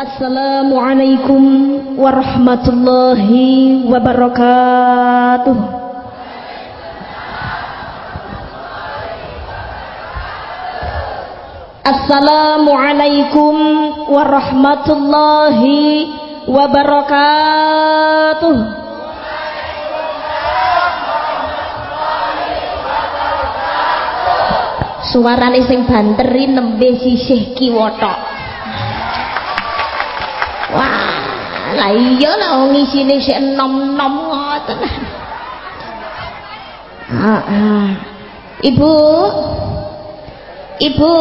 Assalamualaikum warahmatullahi wabarakatuh. Assalamualaikum warahmatullahi wabarakatuh. Suarane sing banteri nembe sisih. Wah, lah iya lah wong isine sik enom-enom ngoten. Ibu. Ibu.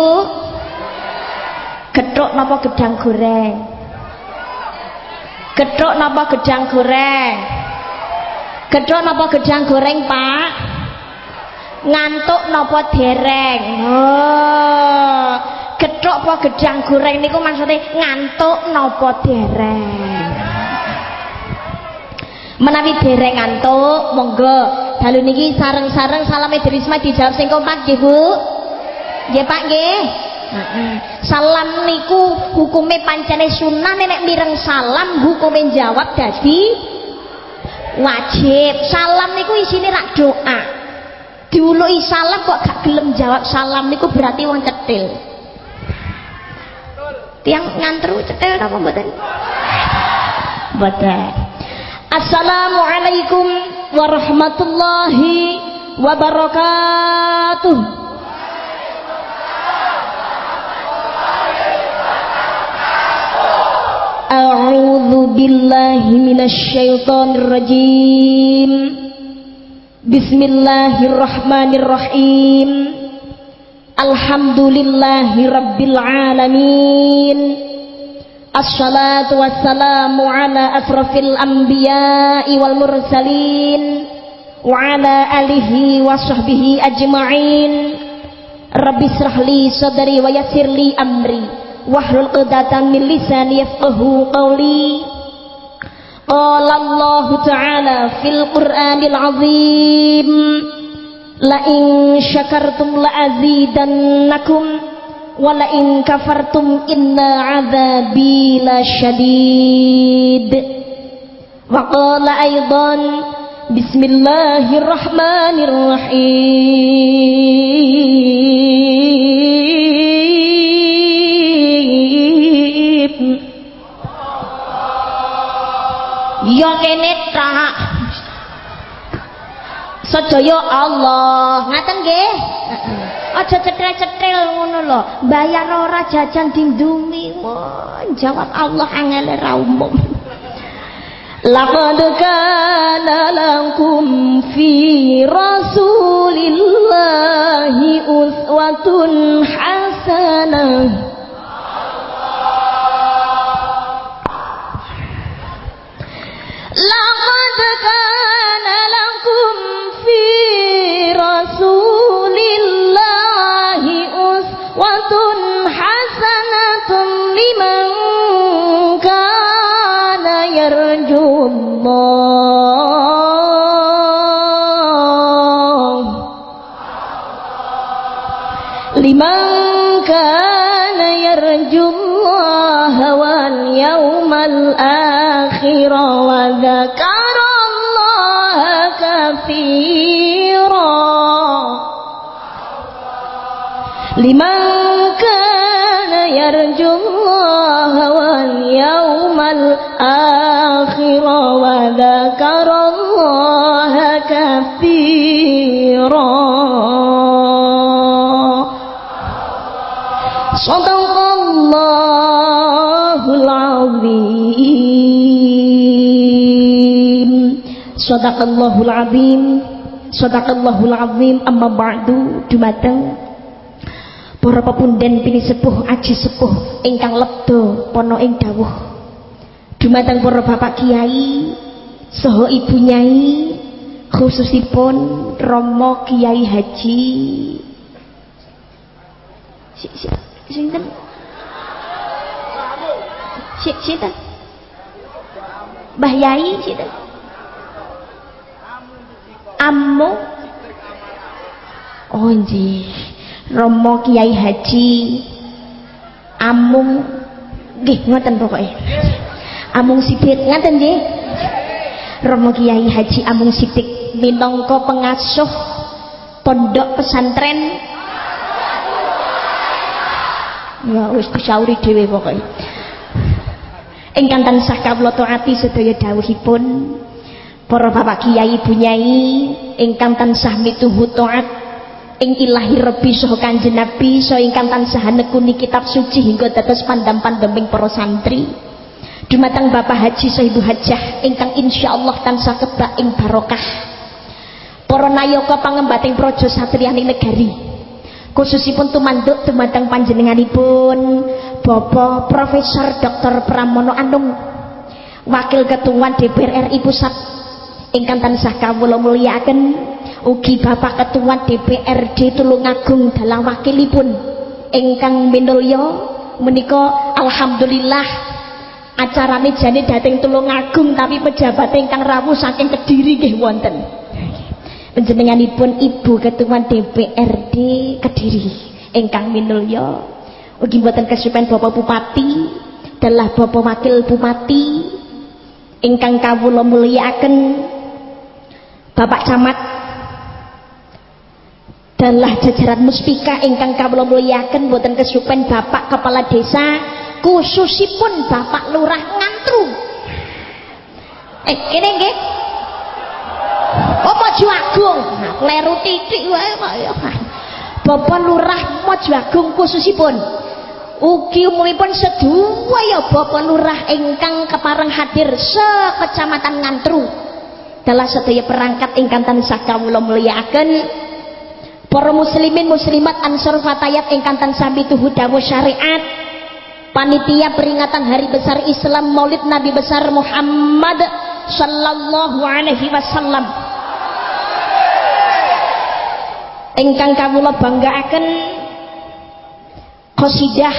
Gethuk napa gedang goreng? Gethuk napa gedang goreng? Gethuk napa gedang goreng, Pak? Ngantuk napa dereng? Oh gethuk apa gedang goreng niku maksudnya ngantuk napa dereng menawi dereng ngantuk monggo. Dalu niki sareng-sareng salame Risma dijawab sing kompak nggih Bu? Nggih Pak nggih. Salam niku hukume pancene sunnah nek mireng salam hukume jawab dadi wajib. Salam niku isine rak doa. Diului salam kok gak gelem jawab salam niku berarti wong cetil. Tiang ngantru cetel apa mboten? Mboten Assalamualaikum warahmatullahi wabarakatuh. A'udzu billahi minasyaitonir rajim Bismillahirrahmanirrahim. Alhamdulillahi Assalatu wassalamu ala asrafil anbiya'i wal mursalin Wa ala alihi wa sahbihi ajma'in Rabbi srahli sadari wa yassirli amri Wahlul qadatan min lisani yafqahu qawli Qala Allah Ta'ala fil Qur'anil Azim la in syakartum la azidannakum wa la in kafartum inna azabi lasyadid wa qala aidan bismillahirrahmanirrahim. Ya kene tak sedaya Allah. Ngaten nggih aja cetrel-cetrel ngono lho. Bayar ora jajan dingdumi jawab Allah angel ra umum. Laqad kana lakum fi Rasulillahi uswatun hasanah. Laqad kana uswatun hasanatun liman kana yarjullah liman kana yarjullaha wal yawmal akhir wa dzakara liman kana yarjullaha wal yawmal akhir Allah Sadaqallahul azim. Sadaqallahul azim. Sadaqallahul azim. Amma ba'du. Dumateng para pepunden pini sepuh aji sepuh ingkang lebdo pono ing dawuh. Dumateng para bapak kiai saha ibu nyai khususipun Romo Kiai Haji. Si, si, sinten? Si, sinten? Mbah Yai sinten? Ammo Oh nggih Romo Kiai Haji Amung nggih ngoten pokoke. Amung Sidik ngaten nggih? Romo Kiai Haji Amung Sidik minangka pengasuh pondok pesantren. Ya wis disauri dhewe pokoke. Ingkang tansah kawula taati sedaya dawuhipun para bapak kiai ibu nyai ingkang tansah mituhu taat ing ilahi rebi saha kanjeng nabi saha ingkang tansah nekuni kitab suci hingga dados pandam-pandeming para santri. Dumateng bapak haji saha ibu hajah ingkang insyaallah tansah kebak ing barokah. Para nayaka pangembating praja satriyaning negari. Khususipun tumanduk dumateng panjenenganipun Bapak Profesor Dr. Pramono Anung Wakil Ketua DPR RI Pusat ingkang tansah kawula mulyakaken ugi Bapak Ketua DPRD Tulungagung dalam wakilipun. Ingkang minulya menika alhamdulillah acara jane dateng Tulungagung tapi pejabat ingkang rawuh saking Kediri nggih wonten. Panjenenganipun Ibu Ketua DPRD Kediri ingkang minulya ugi mboten kesupen Bapak Bupati adalah Bapak Wakil Bupati ingkang kawula mulyakaken Bapak Camat adalah jajaran muspika ingkang kawula mulyakaken mboten kesupen Bapak Kepala Desa khususipun Bapak Lurah Ngantru. Eh kene nggih. Apa Agung? Nah, kleru titik wae kok ya Bapak Lurah Mojo Agung khususipun. Ugi umumipun sedua ya Bapak Lurah ingkang kepareng hadir sekecamatan Ngantru. Dalam sedaya perangkat ingkang tansah kawula mulyakaken para muslimin muslimat ansor fatayat ingkang tansah mituhu syariat. Panitia peringatan hari besar Islam Maulid Nabi besar Muhammad sallallahu alaihi wasallam. Ingkang kawula banggaaken qasidah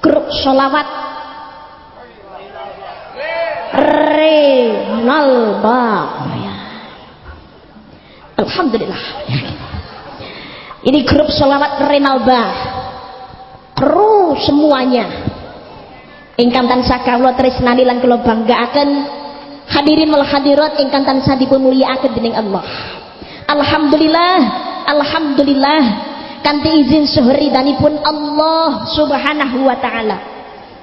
grup sholawat Renalba Alhamdulillah ini grup sholawat Renalba kru semuanya. Ingkang tansah kawula tresnani lan kula banggaaken. Hadirin wal hadirat ingkang tansah dipun dening Allah. Alhamdulillah Alhamdulillah. Kanthi izin pun Allah Subhanahu wa taala.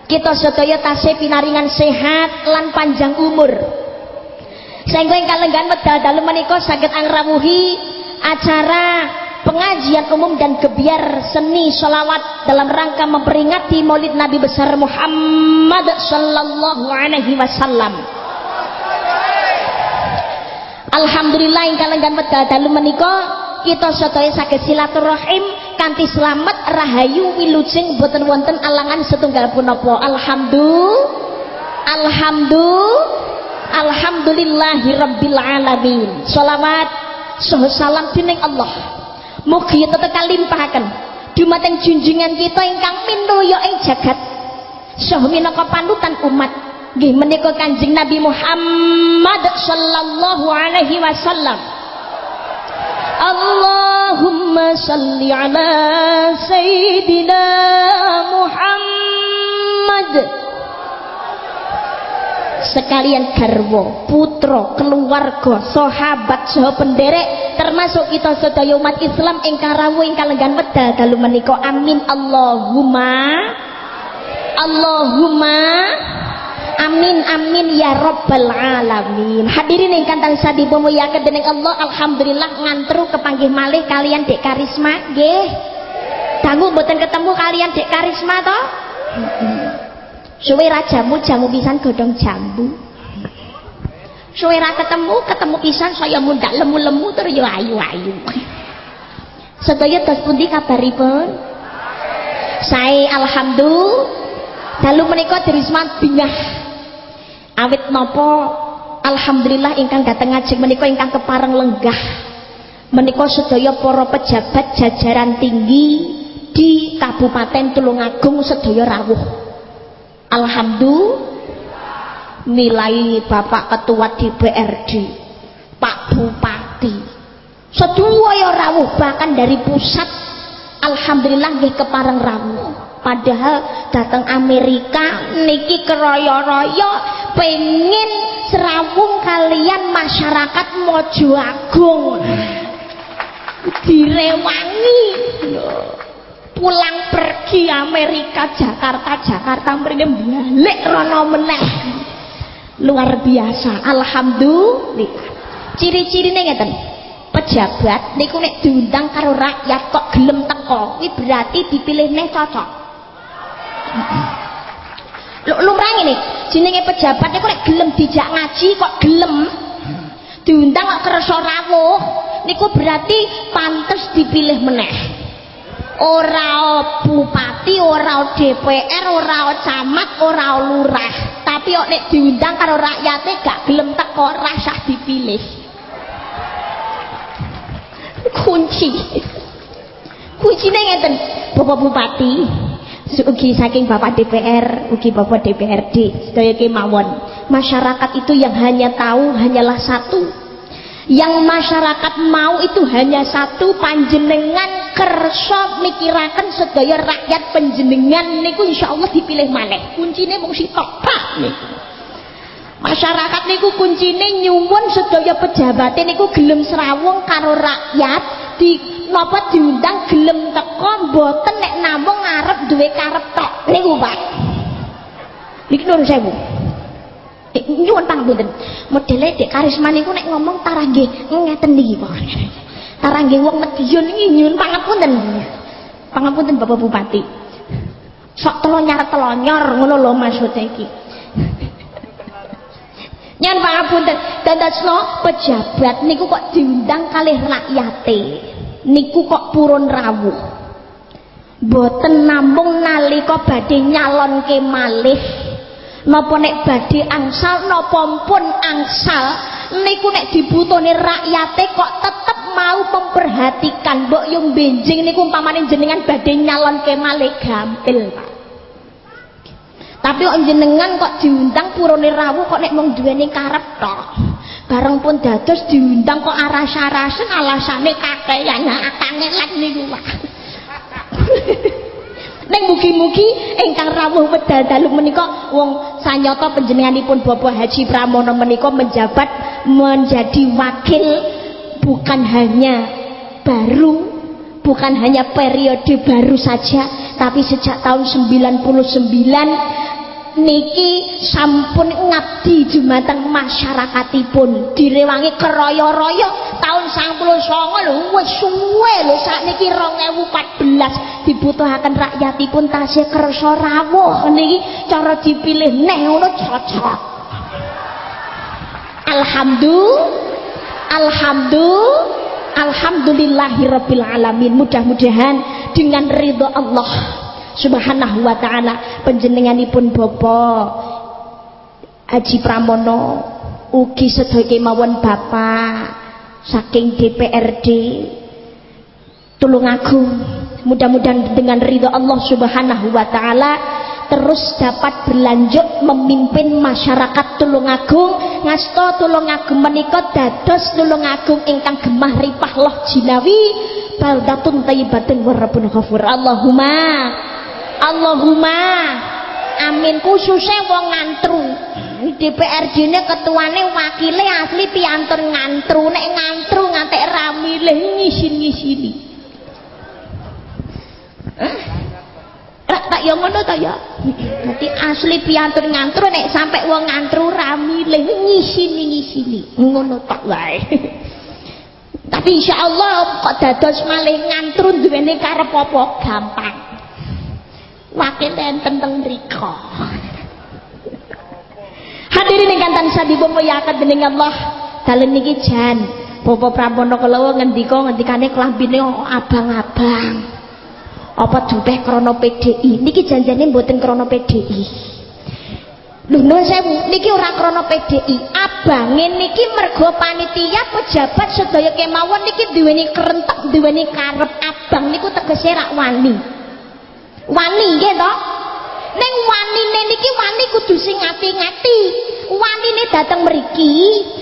Kita sedaya tasih pinaringan sehat lan panjang umur. Sehingga ingkang lenggan medal dalu menika saged angrawuhi acara pengajian umum dan gebiar seni sholawat dalam rangka memperingati maulid Nabi besar Muhammad sallallahu alaihi wasallam. Alhamdulillah ingkang lenggan wedal dalu menika kita sedaya saged silaturahim kanthi slamet rahayu wilujeng boten wonten alangan setunggal punapa. Alhamdulillah Alhamdulillah Alhamdulillahi Rabbil Alamin. Salawat salam dining Allah Mugi tetep kalimpahaken Dumateng junjungan kita ingkang minulya ing jagat. Soho minangka panutan umat. Nggih menika Kanjeng Nabi Muhammad sallallahu alaihi wasallam. Allahumma salli ala sayyidina Muhammad sekalian garwa, putra, keluarga, sahabat, saha penderek termasuk kita sedaya umat Islam ingkang rawuh ingkang lenggan wedal dalu menika. Amin. Allahumma Allahumma amin amin ya rabbal alamin. Hadirin ingkang tansah dipunmulyakaken dening Allah alhamdulillah ngantru kepanggih malih kalian Dek Karisma nggih. Dangu mboten ketemu kalian Dek Karisma to suwe rajamu jamu pisan godhong jambu. Suwe ketemu ketemu pisan saya mundak lemu-lemu terus yo ayu-ayu. Sedaya tos pundi kabaripun? Saya alhamdulillah dalu menika dirisman bingah. Awit nopo? Alhamdulillah ingkang dateng ngajeng menika ingkang kepareng lenggah. Menika sedaya para pejabat jajaran tinggi di Kabupaten Tulungagung sedaya rawuh Alhamdulillah. Nilai Bapak Ketua DPRD Pak Bupati. Sedaya rawuh bahkan dari pusat Alhamdulillah nggih kepareng rawuh. Padahal datang Amerika niki keroyo-royo pengen serawung kalian masyarakat Mojo Agung direwangi pulang pergi Amerika Jakarta Jakarta mrene balik rono meneh. Luar biasa alhamdulillah. Ciri-cirine ngeten pejabat niku nek diundang karo rakyat kok gelem teko kuwi berarti dipilih neh cocok. Lumrah ini jenenge pejabat niku nek gelem dijak ngaji kok gelem. Diundang kok kersa rawuh niku berarti pantes dipilih meneh ora bupati ora DPR ora camat ora lurah. Tapi kok nek diundang karo rakyate gak gelem teko rasah dipilih. Kunci. Kuncine ngeten Bapak Bupati. Ugi saking Bapak DPR ugi Bapak DPRD sedaya kemawon. Masyarakat itu yang hanya tahu hanyalah satu yang masyarakat mau itu hanya satu panjenengan kerso mikirakan sedaya rakyat panjenengan niku insya Allah dipilih maneh. Kuncinya mau si pak. Niku masyarakat niku kuncine nyuwun sedaya pejabat niku gelem serawung karo rakyat di napa diundang gelem teko mboten nek namung ngarep duwe karep tok. Niku Pak. Niki nur sewu Eh, nyuwun pangapunten modele dek karisma niku nek ngomong tarangge ngeten niki Pak. Tarangge wong Madiun iki nyuwun pangapunten. Pangapunten Bapak Bupati. Sok telonyar telonyor ngono lho maksudnya iki. Nyan pangapunten. Dadasno pejabat niku kok diundang kalih rakyate. Niku kok purun rawuh. Boten namung nalika badhe nyalonke malih napa nek badhe angsal napa pun angsal. Niku nek dibutuhne rakyate kok tetep mau memperhatikan. Mbok yung benjing niku umpamane jenengan badhe nyalon kemale gampil Pak. Tapi kok jenengan kok diundang purone rawuh kok nek mung duweni karep tok? Bareng pun dados diundang kok aras-arasen alasane kakeyan akane lan niku Pak Neng mugi-mugi ingkang rawuh wedal dalu menika wong sanyata panjenenganipun Bapak Haji Pramono menika menjabat menjadi wakil bukan hanya baru bukan hanya periode baru saja tapi sejak tahun 99 niki sampun ngabdi jumateng masyarakatipun. Direwangi keroyo-royo tahun 99 lho wis suwe lho sakniki 2014 dibutuhaken rakyatipun tasih kersa rawuh. Niki cara dipilih neh ngono cocok. Alhamdulillah Alhamdulillah Alhamdulillahirabbil alamin. Mudah-mudahan dengan ridho Allah subhanahu wa ta'ala. Penjenenganipun Bapak Haji Pramono ugi sedaya kemawon Bapak saking DPRD Tulungagung mudah-mudahan dengan ridho Allah subhanahu wa ta'ala terus dapat berlanjut memimpin masyarakat Tulungagung ngasto Tulungagung menika dados Tulungagung ingkang gemah ripah loh jinawi baldatun tayyibatun warabun ghafur. Allahumma Allahumma amin. Khususnya wong ngantru. DPRD ini ketuane wakile asli piantur ngantru. Nek ngantru ngantek ramilih ngisin ngisini eh? tak yang ngono ta ya? Dadi asli piantur ngantru nek sampai wong ngantru ramilih ngisini ngisini ngono tak wae. Tapi insyaallah kok dados malih ngantru duwene karep apa gampang wakil enten teng mriko. Hadirin ingkang tansah dimuliakan dening Allah. Dalem niki jan Bapak Pramono kala ngendika ngendikane klambine abang-abang. Apa jubeh krana PDI niki janjane mboten krana PDI Lho nuwun sewu, niki ora krana PDI. Abange niki mergo panitia pejabat sedaya kemawon niki duweni kerentek, duweni karep. Abang niku tegese rak wani wani nggih to? Ning wanine niki wani kudu sing ngati-ngati. Wanine dateng mriki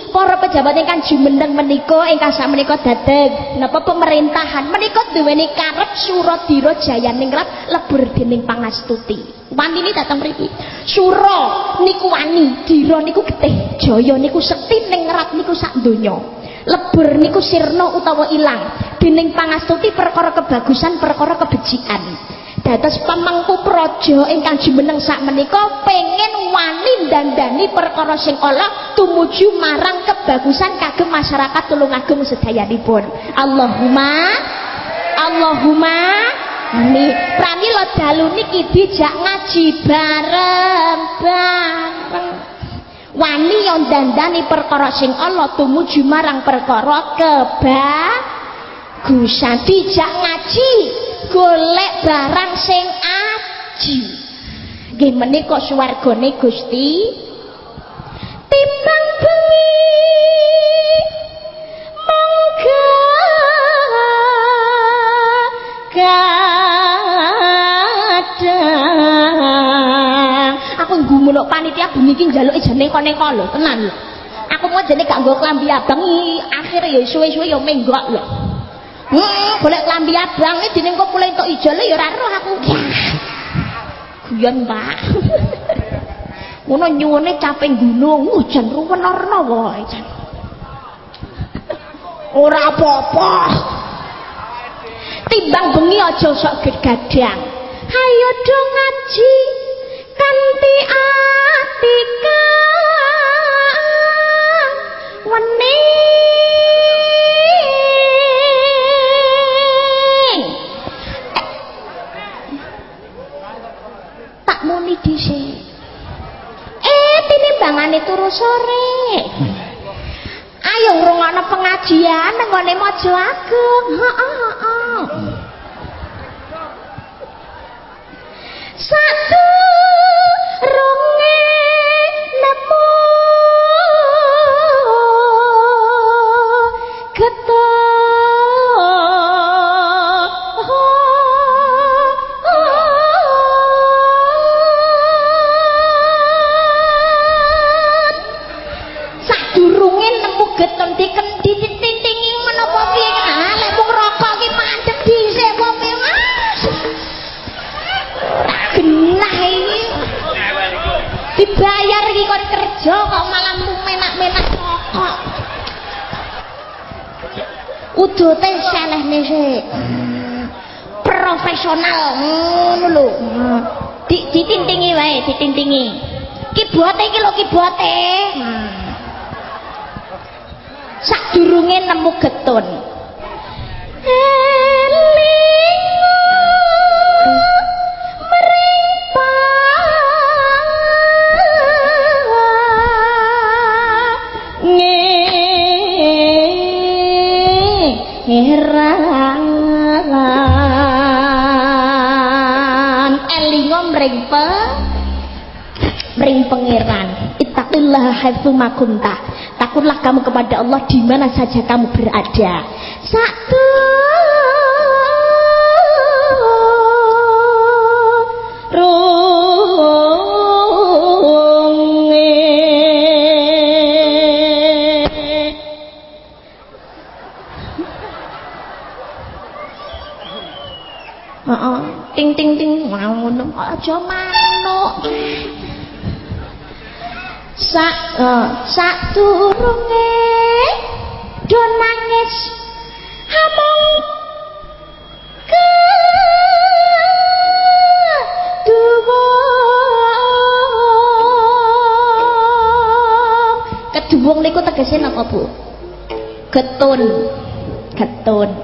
para pejabat ingkang jumeneng menika ingkang menika dadeg. Napa pemerintahan? Menika duweni karep Suradira Jayaningrat lebur dening pangastuti. Wanine dateng mriki. Sura niku wani Dira niku getih Jaya niku sekti ningrat niku sak donya. Lebur niku sirna utawa ilang. Dening pangastuti perkara kebagusan perkara kebejikan dados pemangku praja ingkang jumeneng sak menika pengen wani dandani perkara sing ala tumuju marang kebagusan kagem masyarakat tulungagung sedayanipun. Allahumma Allahumma amin. Pramila dalu niki dijak ngaji bareng-bareng wani yang dandani perkara sing Allah tumuju marang perkara kebagusan. Dijak ngaji golek barang sing aji nggih menika swargane Gusti. Timbang bengi. Monggo kadang aku nggumunuk panitia bengi iki njaluki jeneng koneko lho tenan lho. Aku mau jeneng gak nggo klambi abang akhire ya suwe-suwe ya menggok lho Golek klambi abang iki dening kok mulai entuk ijole ya ora roh aku. Guyon, Pak. Ngono nyuwune caping gunung, hujan ruwen-orno wae. Ora apa-apa. Timbang bengi aja sok gedgadang. Hayo do ngaji kanthi atika. Wene muni dhisik. Eh, tinimbangane turu sore. Ayo ngrungokno pengajian nang ngene Maja Agung. Heeh, heeh. Satu runge udute selehne sik. Profesional ngono lho. Di ditintingi wae ditintingi. Kibote iki lho kibote. Sadurunge nemu getun heran elingo mring pe? Mring pangeran. Ittaqillah haitsu makunta takutlah kamu kepada Allah di mana saja kamu berada. Satu aja manuk sak uh, sak durunge do nangis hamong ke keduwung niku tegese napa Bu getun getun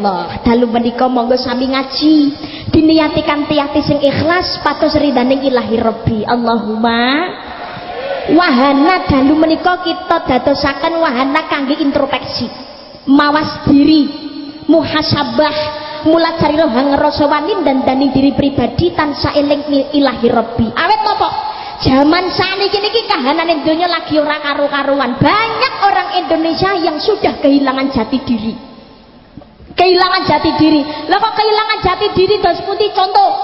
Allah. Dalu menika monggo sami ngaji diniati kanthi ati sing ikhlas patos ridhaning ilahi Rabbi. Allahumma wahana dalu menika kita dadosaken wahana kangge introspeksi. Mawas diri, muhasabah, mulat cari rohang ngerasa dan dani diri pribadi tanpa eling ilahi Rabbi. Awet napa? Zaman saniki niki kahanan dunia lagi ora karu-karuan. Banyak orang Indonesia yang sudah kehilangan jati diri. Jati diri. Lah kok kehilangan jati diri terus putih contoh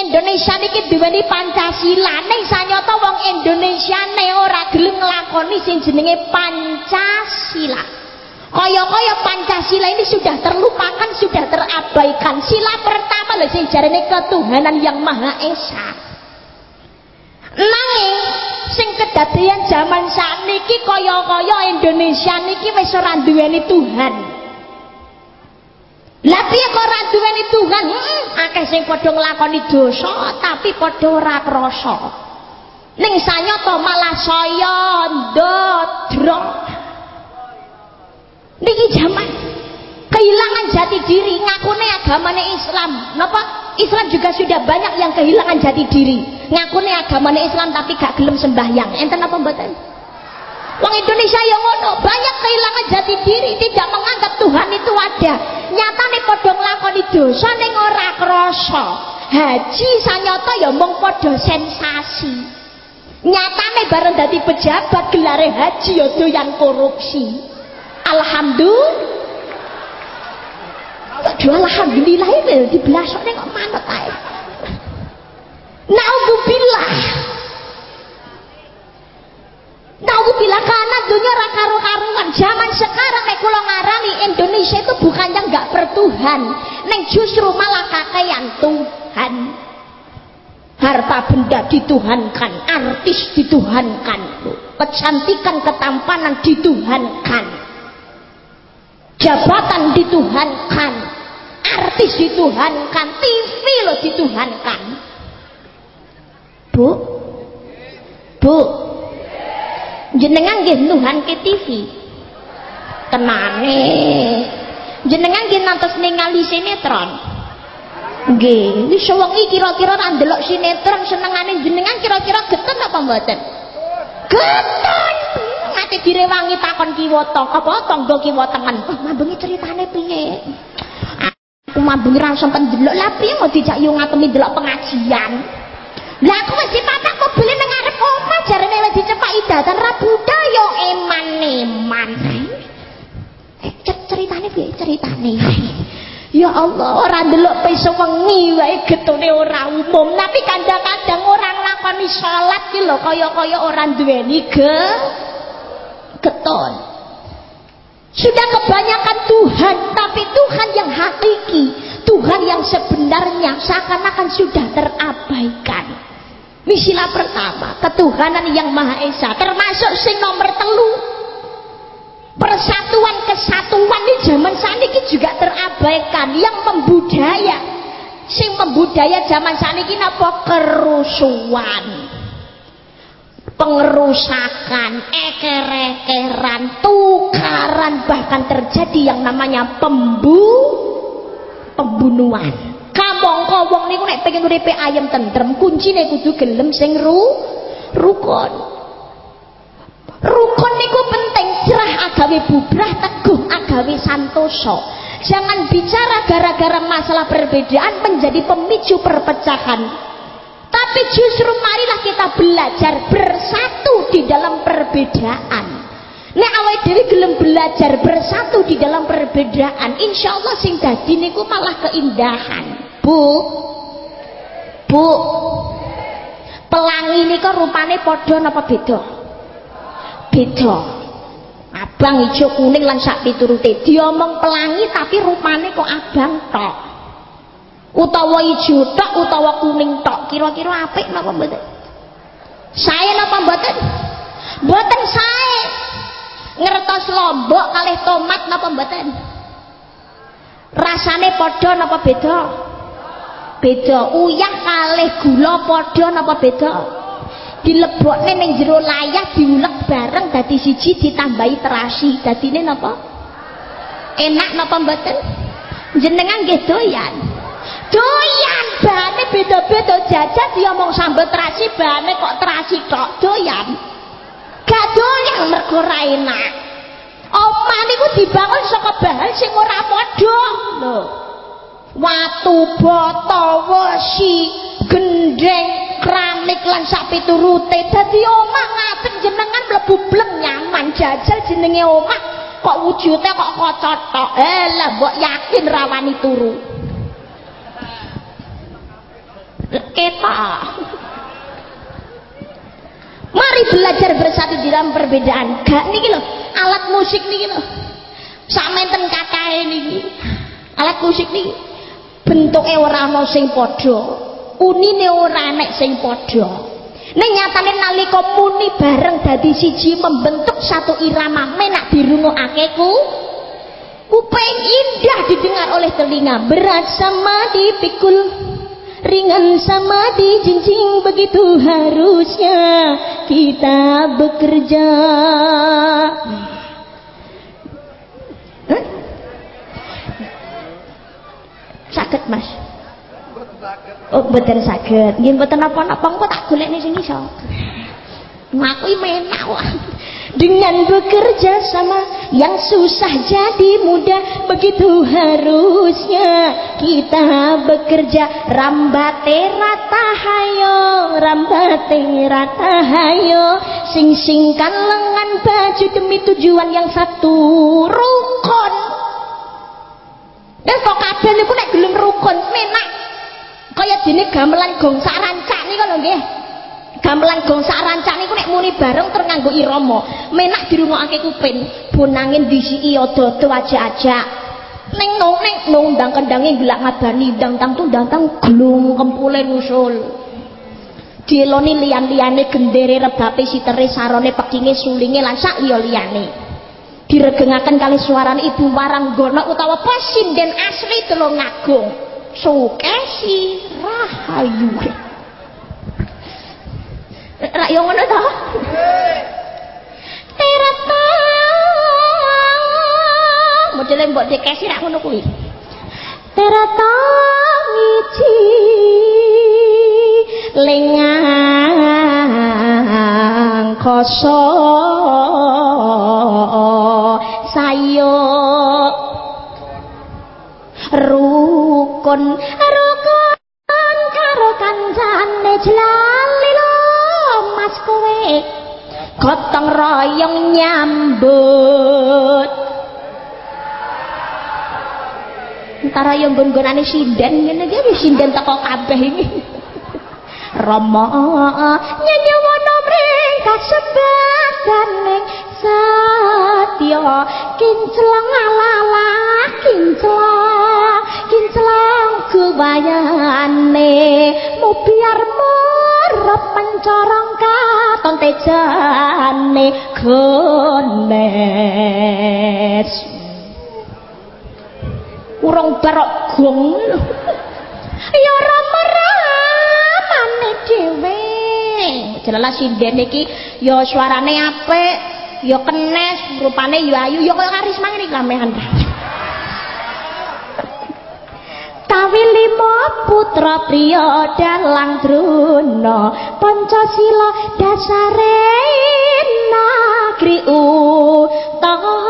Indonesia niki duweni Pancasila. Ning sanyata wong Indonesia ne ora gelem nglakoni sing jenenge Pancasila. Kaya-kaya Pancasila ini sudah terlupakan, sudah terabaikan. Sila pertama lho sing jarene ketuhanan yang Maha Esa. Nanging sing kedadian zaman sakniki kaya-kaya Indonesia niki wis ora duweni Tuhan. Tuhan? Hmm, akeh sing padha nglakoni dosa tapi padha ora krasa. Ning sanyata malah saya ndodro. Niki zaman kehilangan jati diri ngakune agamane Islam. Napa? Islam juga sudah banyak yang kehilangan jati diri. Ngakune agamanya Islam tapi gak gelem sembahyang. Enten apa mboten? Wong Indonesia yang ngono, banyak kehilangan jati diri, tidak menganggap Tuhan itu ada. Nyatane padha nglakoni dosa ning ora krasa. Haji sanyata ya mung padha sensasi. Nyatane bareng dadi pejabat gelare haji ya doyan korupsi. Alhamdulillah Aduh alhamdulillah ini di belasoknya kok manut ae. Naudzubillah. Naudzubillah karena dunia rakaru karuan zaman sekarang nek kula ngarani Indonesia itu bukannya nggak bertuhan, neng justru malah kakean Tuhan. Harta benda dituhankan, artis dituhankan, kecantikan ketampanan dituhankan, jabatan dituhankan, artis dituhankan, TV lo dituhankan. Bu, bu, jenengan nggih nuhanke TV. Tenane. Jenengan nggih nantos ningali sinetron. Nggih, wis wong iki kira-kira ra ndelok sinetron senengane jenengan kira-kira geten apa mboten? Geten. Ate direwangi takon kiwa apa tangga kiwa tengen. Wah, mambengi ceritane piye? aku mambung ra sempen delok lah piye mau dijak yo ngatemi delok pengajian lah aku wis dipatah kok beli nang ngarep omah jarene wis dicepaki datan ra budal yo eman-eman eh ceritane piye ceritane Ya Allah, ora ndelok peso wengi wae getune ora umum, tapi kadang-kadang orang lakoni salat ki lho kaya-kaya ora duweni ge geton. Sudah kebanyakan Tuhan, tapi Tuhan yang hakiki, Tuhan yang sebenarnya seakan-akan sudah terabaikan. Misilah pertama, ketuhanan yang Maha Esa, termasuk sing nomor telu. Persatuan kesatuan di zaman saat ini juga terabaikan, yang membudaya. Sing membudaya zaman saat ini apa? Kerusuhan pengerusakan, eker-ekeran, tukaran, bahkan terjadi yang namanya pembu pembunuhan. Kamangka wong niku nek pengen uripe ayam tentrem, kuncine kudu gelem sing ru rukun. Rukun niku penting, cerah agawe bubrah, teguh agawe santoso. Jangan bicara gara-gara masalah perbedaan menjadi pemicu perpecahan tapi justru marilah kita belajar bersatu di dalam perbedaan. Nek awake dhewe gelem belajar bersatu di dalam perbedaan, insya Allah sing dadi niku malah keindahan. Bu. Bu. Pelangi niku rupane padha napa beda? Beda. Abang hijau kuning lan sak piturute. Diomong pelangi tapi rupane kok abang tok utawa ijo tok utawa kuning tok kira-kira apik napa mboten saya napa mboten mboten saya ngertos lombok kalih tomat napa mboten rasane padha napa beda beda uyah kalih gula padha napa beda? Dilebokne ning jero layah diulek bareng dadi siji ditambahi terasi. Dadine napa? Enak napa mboten? Jenengan nggih doyan. Doyan bane beda-beda. Jajah diomong sambel terasi bane kok terasi tok. Doyan. Gak doyan mergo ra enak. Omah niku dibangun saka bahan sing ora padha. Lho watu bata wesi gendeng keramik lan sak piturute dadi omah ngaten jenengan mlebu bleng nyaman jajal jenenge omah kok wujude kok kocot tok eh lah mbok yakin rawani turu ketok Mari belajar bersatu di dalam perbedaan. Gak niki lho, alat musik niki lho. Sak menten kakae niki. Alat musik niki bentuke ora ana sing padha. Unine ora enek sing padha. Ning nyatane nalika muni bareng dadi siji membentuk satu irama menak dirungokake ku kuping indah didengar oleh telinga. Berat sama dipikul ringan sama dijinjing begitu harusnya kita bekerja sakit mas. Oh betul sakit nggih mboten napa-napa engko tak golekne sing iso. Ngaku menak dengan bekerja sama yang susah jadi mudah. Begitu harusnya kita bekerja. Rambate rata hayo. Rambate rata hayo. Sing singkan lengan baju demi tujuan yang satu. Rukun dan kok kabeh niku nek gelem rukun menak kaya dene gamelan gong sarancak niku lho nggih. Gamelan gong sarancak niku nek muni bareng ter nganggo irama, menak dirungokake kuping, bonangin disiki odo-odo aja-aja. Ning nong ning ndang kendange gelak ngabani ndang tang tuh ndang tang glung kempule nusul. Dieloni liyan-liyane gendere rebape sitere sarone pekinge sulinge lan sak. Diregengaken kali suaran ibu waranggono utawa pesinden asli telung ngagung sukesi rahayu. Rak yo ngono to? Terata modele mbok dikesi rak ngono terata wiji lengang kosong sayo. Rukun rukun karo kancane jlalilo mas kowe. Gotong royong nyambut antara yang bonggonane sinden ngene iki wis sinden teko kabeh iki Rama nyenyuwono mring kasebatane satya kinclong ala-ala kinclong kinclang kubayane mu biar mur katon tejane gones. Urung barok gong. Ya ora meramane dhewe. Jelas sinden iki ya suarane apik ya kenes rupane ya ayu ya kaya karisma ngene kamehan. Kawi lima putra priya dalang druna Pancasila dasare negeri utama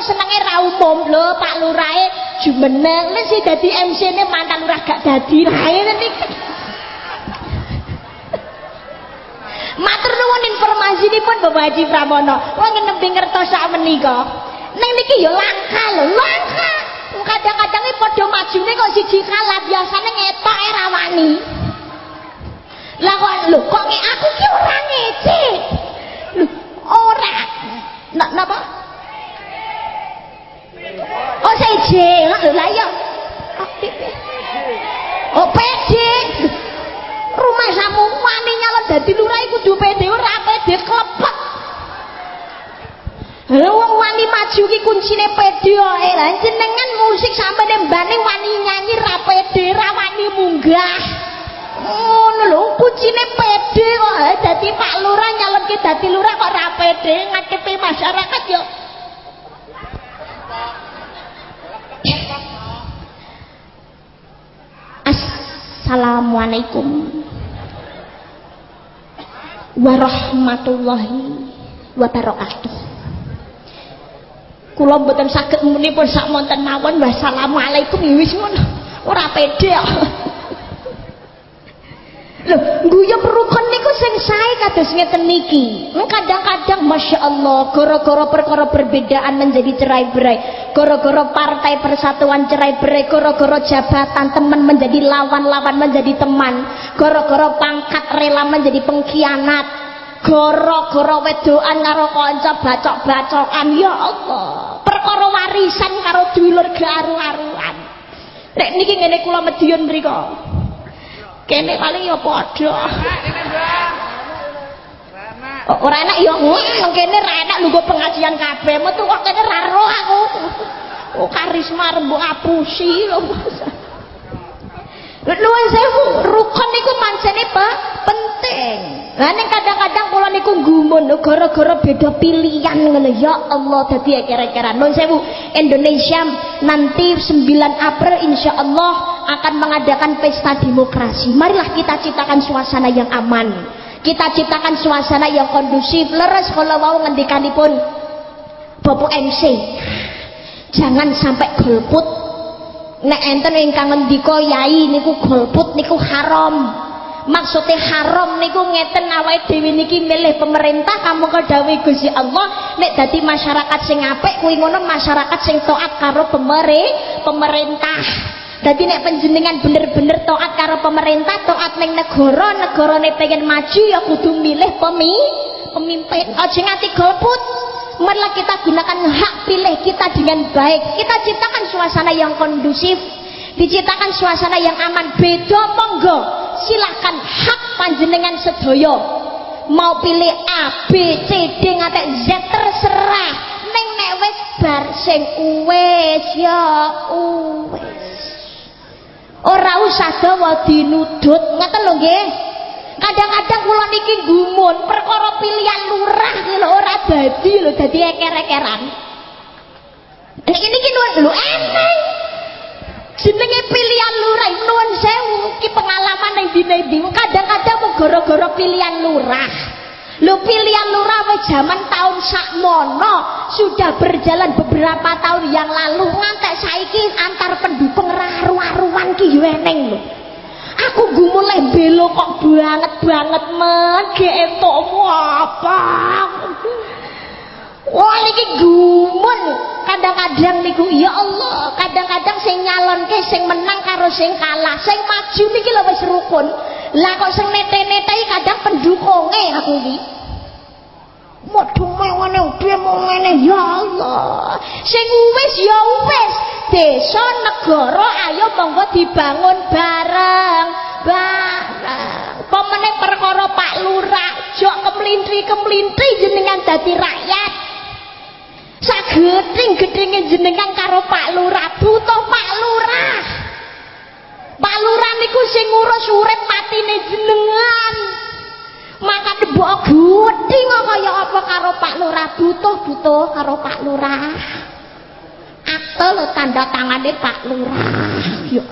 kula senenge ra umum lho Pak Lurahe jumeneng sing dadi MC-ne mantan lurah gak dadi ngene niki Matur nuwun informasinipun Bapak Haji Pramono. Wong nembe ngertos sak menika. Ning niki ya langka lho, langka. Kadang-kadang iki padha majune kok siji kalah biasane ngetok era wani. Lah kok lho kok aku ki ora ngece. Lho ora. Napa? Oh seje, lah iya. Oh pede. Rumah samu wani nyalon dadi lurah kudu pede ora pede klepek. wong wani maju ki kuncine pede ae lah jenengan musik sampe mbane wani nyanyi ra pede ra wani munggah ngono lho kuncine pede kok dadi Pak Lurah nyalonke dadi lurah kok ra pede ngadepi masyarakat yo Assalamualaikum. Warahmatullahi wabarakatuh. Kula mboten saged muni pun sak monten mawon wassalamualaikum ya wis ngono. Ora pede Loh, guyub rukun sae kados ngeten niki. Kadang-kadang Masya Allah, gara-gara perkara perbedaan menjadi cerai-berai, gara-gara partai persatuan cerai-berai, gara-gara jabatan teman menjadi lawan-lawan menjadi teman, gara-gara pangkat rela menjadi pengkhianat, gara-gara wedoan karo kanca bacok-bacokan. Ya Allah perkara warisan karo dulur garu-aruan nek niki ngene kula Medion mriku kene paling ya padha ora enak ya wong kene ra enak lungguh pengajian kabeh metu kok kene ra aku oh karisma rembug apusi lho Nuwun sewu, rukun niku pancene Pak penting. Lah ning kadang-kadang kula niku gumun gara-gara beda pilihan ngono ya Allah dadi kira-kira nuwun sewu Indonesia nanti 9 April insya Allah akan mengadakan pesta demokrasi. Marilah kita ciptakan suasana yang aman. Kita ciptakan suasana yang kondusif. Leres kalau mau ngendikanipun Bapak MC. Jangan sampai golput nek enten ingkang ngendika yai niku golput niku haram maksudnya haram niku ngeten awake dhewe niki milih pemerintah kamu dawuh Gusti Allah nek dadi masyarakat sing apik kuwi ngono masyarakat sing taat karo pemere pemerintah dadi nek panjenengan bener-bener taat karo pemerintah taat ning negara negarane pengen maju ya kudu milih pemi pemimpin. Aja ngati golput. Marilah kita gunakan hak pilih kita dengan baik. Kita ciptakan suasana yang kondusif. Diciptakan suasana yang aman. Beda monggo. Silahkan hak panjenengan sedoyo mau pilih A, B, C, D ngatek Z terserah. Neng nek wis bar sing uwes ya uwes ora usah dawa dinudut. Ngeten lho nggih. Kadang-kadang kula niki gumun perkara pilihan lurah ki lho ora dadi lho dadi eker-ekeran. Niki niki nuwun lho eneng jenenge pilihan lurah nuwun sewu ki pengalaman ning dine-dine. Kadang-kadang gara-gara pilihan lurah Lo pilihan lurah zaman tahun sakmono sudah berjalan beberapa tahun yang lalu. Ngantek saiki antar pendukung raru-aruan ki yo eneng lho. Aku gumuleh belo kok banget banget men entukmu apa? Wah niki gumun. Kadang-kadang niku ya Allah kadang-kadang sing nyalonke sing menang karo sing kalah. Sing maju niki lho wis rukun lah kok sing nete-nete kadang pendukunge aku iki Modho ngene udah mau ngene ya Allah. Sing wis ya wis. Desa negara ayo monggo dibangun bareng. Bareng. Pemene perkara Pak Lurah, jok kemlintri-kemlintri jenengan dadi rakyat. Sageding-gedinge jenengan karo Pak Lurah, butuh Pak Lurah. Pak Lurah niku sing ngurus urip matine jenengan. maka mbok gudhi kaya apa karo Pak Lurah? Butuh-butuh karo Pak Lurah. Akte lo tanda tangane Pak Lurah. Yo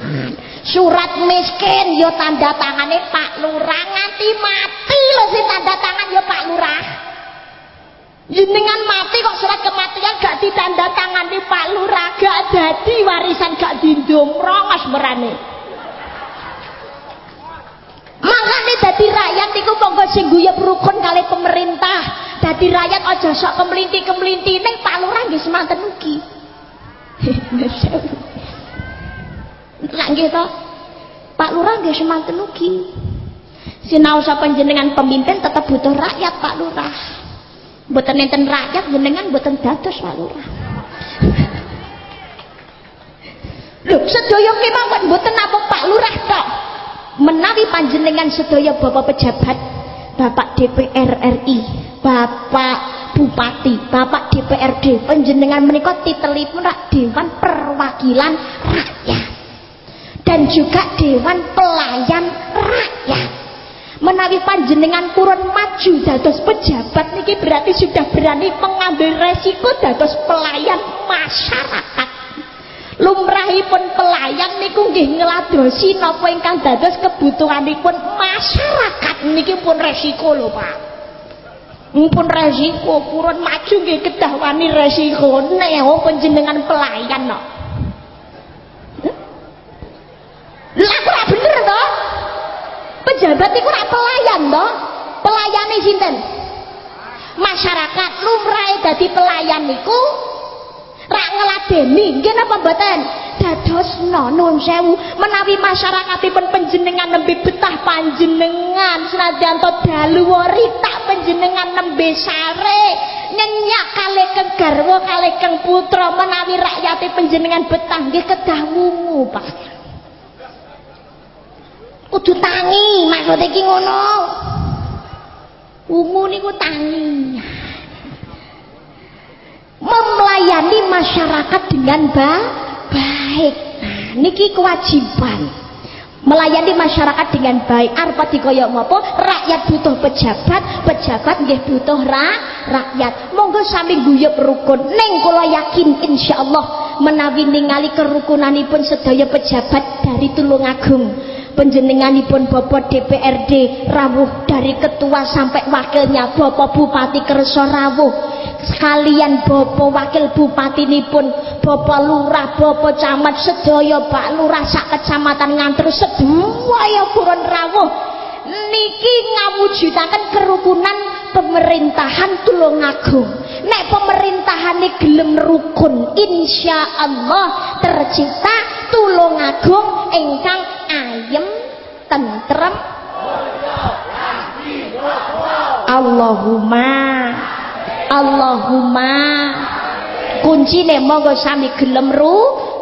surat miskin yo tanda tangane Pak Lurah. Nganti mati lo si tanda tangan yo Pak Lurah. Jenengan mati kok surat kematian gak ditanda tangani Pak Lurah. Gak jadi warisan gak dindom rongos Makanya dadi rakyat iku monggo sing guyub rukun kali pemerintah. Dadi rakyat aja sok kemlinti-kemlinti ning Pak Lurah nggih semanten ugi. Lah nggih to. Pak Lurah nggih semanten ugi. Sinau sapa jenengan pemimpin tetap butuh rakyat Pak Lurah. Mboten enten rakyat jenengan mboten dados Pak Lurah. Lho, sedaya kemawon mboten namung Pak Lurah tok menawi panjenengan sedaya Bapak pejabat Bapak DPR RI Bapak Bupati, Bapak DPRD, penjenengan menika titelipun rak Dewan Perwakilan Rakyat. Dan juga Dewan Pelayan Rakyat. Menawi panjenengan purun maju dados pejabat niki berarti sudah berani mengambil resiko dados pelayan masyarakat. Lumrahipun pelayan niku nggih ngladosi napa ingkang dados kebutuhanipun masyarakat niki pun resiko lho Pak. Mumpun resiko, purun maju nggih kedah wani resiko. Neo panjenengan pelayan no. Lah ora bener to? Pejabat iku ora pelayan to? Pelayane sinten? Masyarakat lumrahe dadi pelayan niku rak ngeladeni. Nggih napa mboten? dadosno nuwun sewu menawi masyarakatipun panjenengan nembe betah panjenengan senajan to dalu tak panjenengan nembe sare. Nyenyak kali keng garwa kali keng putra menawi rakyat panjenengan betah nggih kedah wungu Pak. Kudu tangi maksud iki ngono. Wungu niku tangi melayani masyarakat dengan baik baik. Nah, niki kewajiban. Melayani masyarakat dengan baik. Arpa dikoyok mopo rakyat butuh pejabat pejabat nggih butuh ra, rakyat. Monggo sami guyub rukun. Neng kula yakin insyaallah menawi ningali kerukunanipun sedaya pejabat dari Tulungagung penjenenganipun Bapak DPRD rawuh dari ketua sampai wakilnya Bapak Bupati Kerso rawuh. Sekalian Bapak wakil bupati nipun Bapak lurah Bapak camat sedaya Pak lurah sak kecamatan nganter sedua ya purun rawuh. Niki ngawujudaken kerukunan pemerintahan Tulungagung nek pemerintahan ini gelem rukun insya Allah tercipta Tulungagung engkang ayem tentrem. Allahumma Allahumma. Kuncine monggo sami gelem ru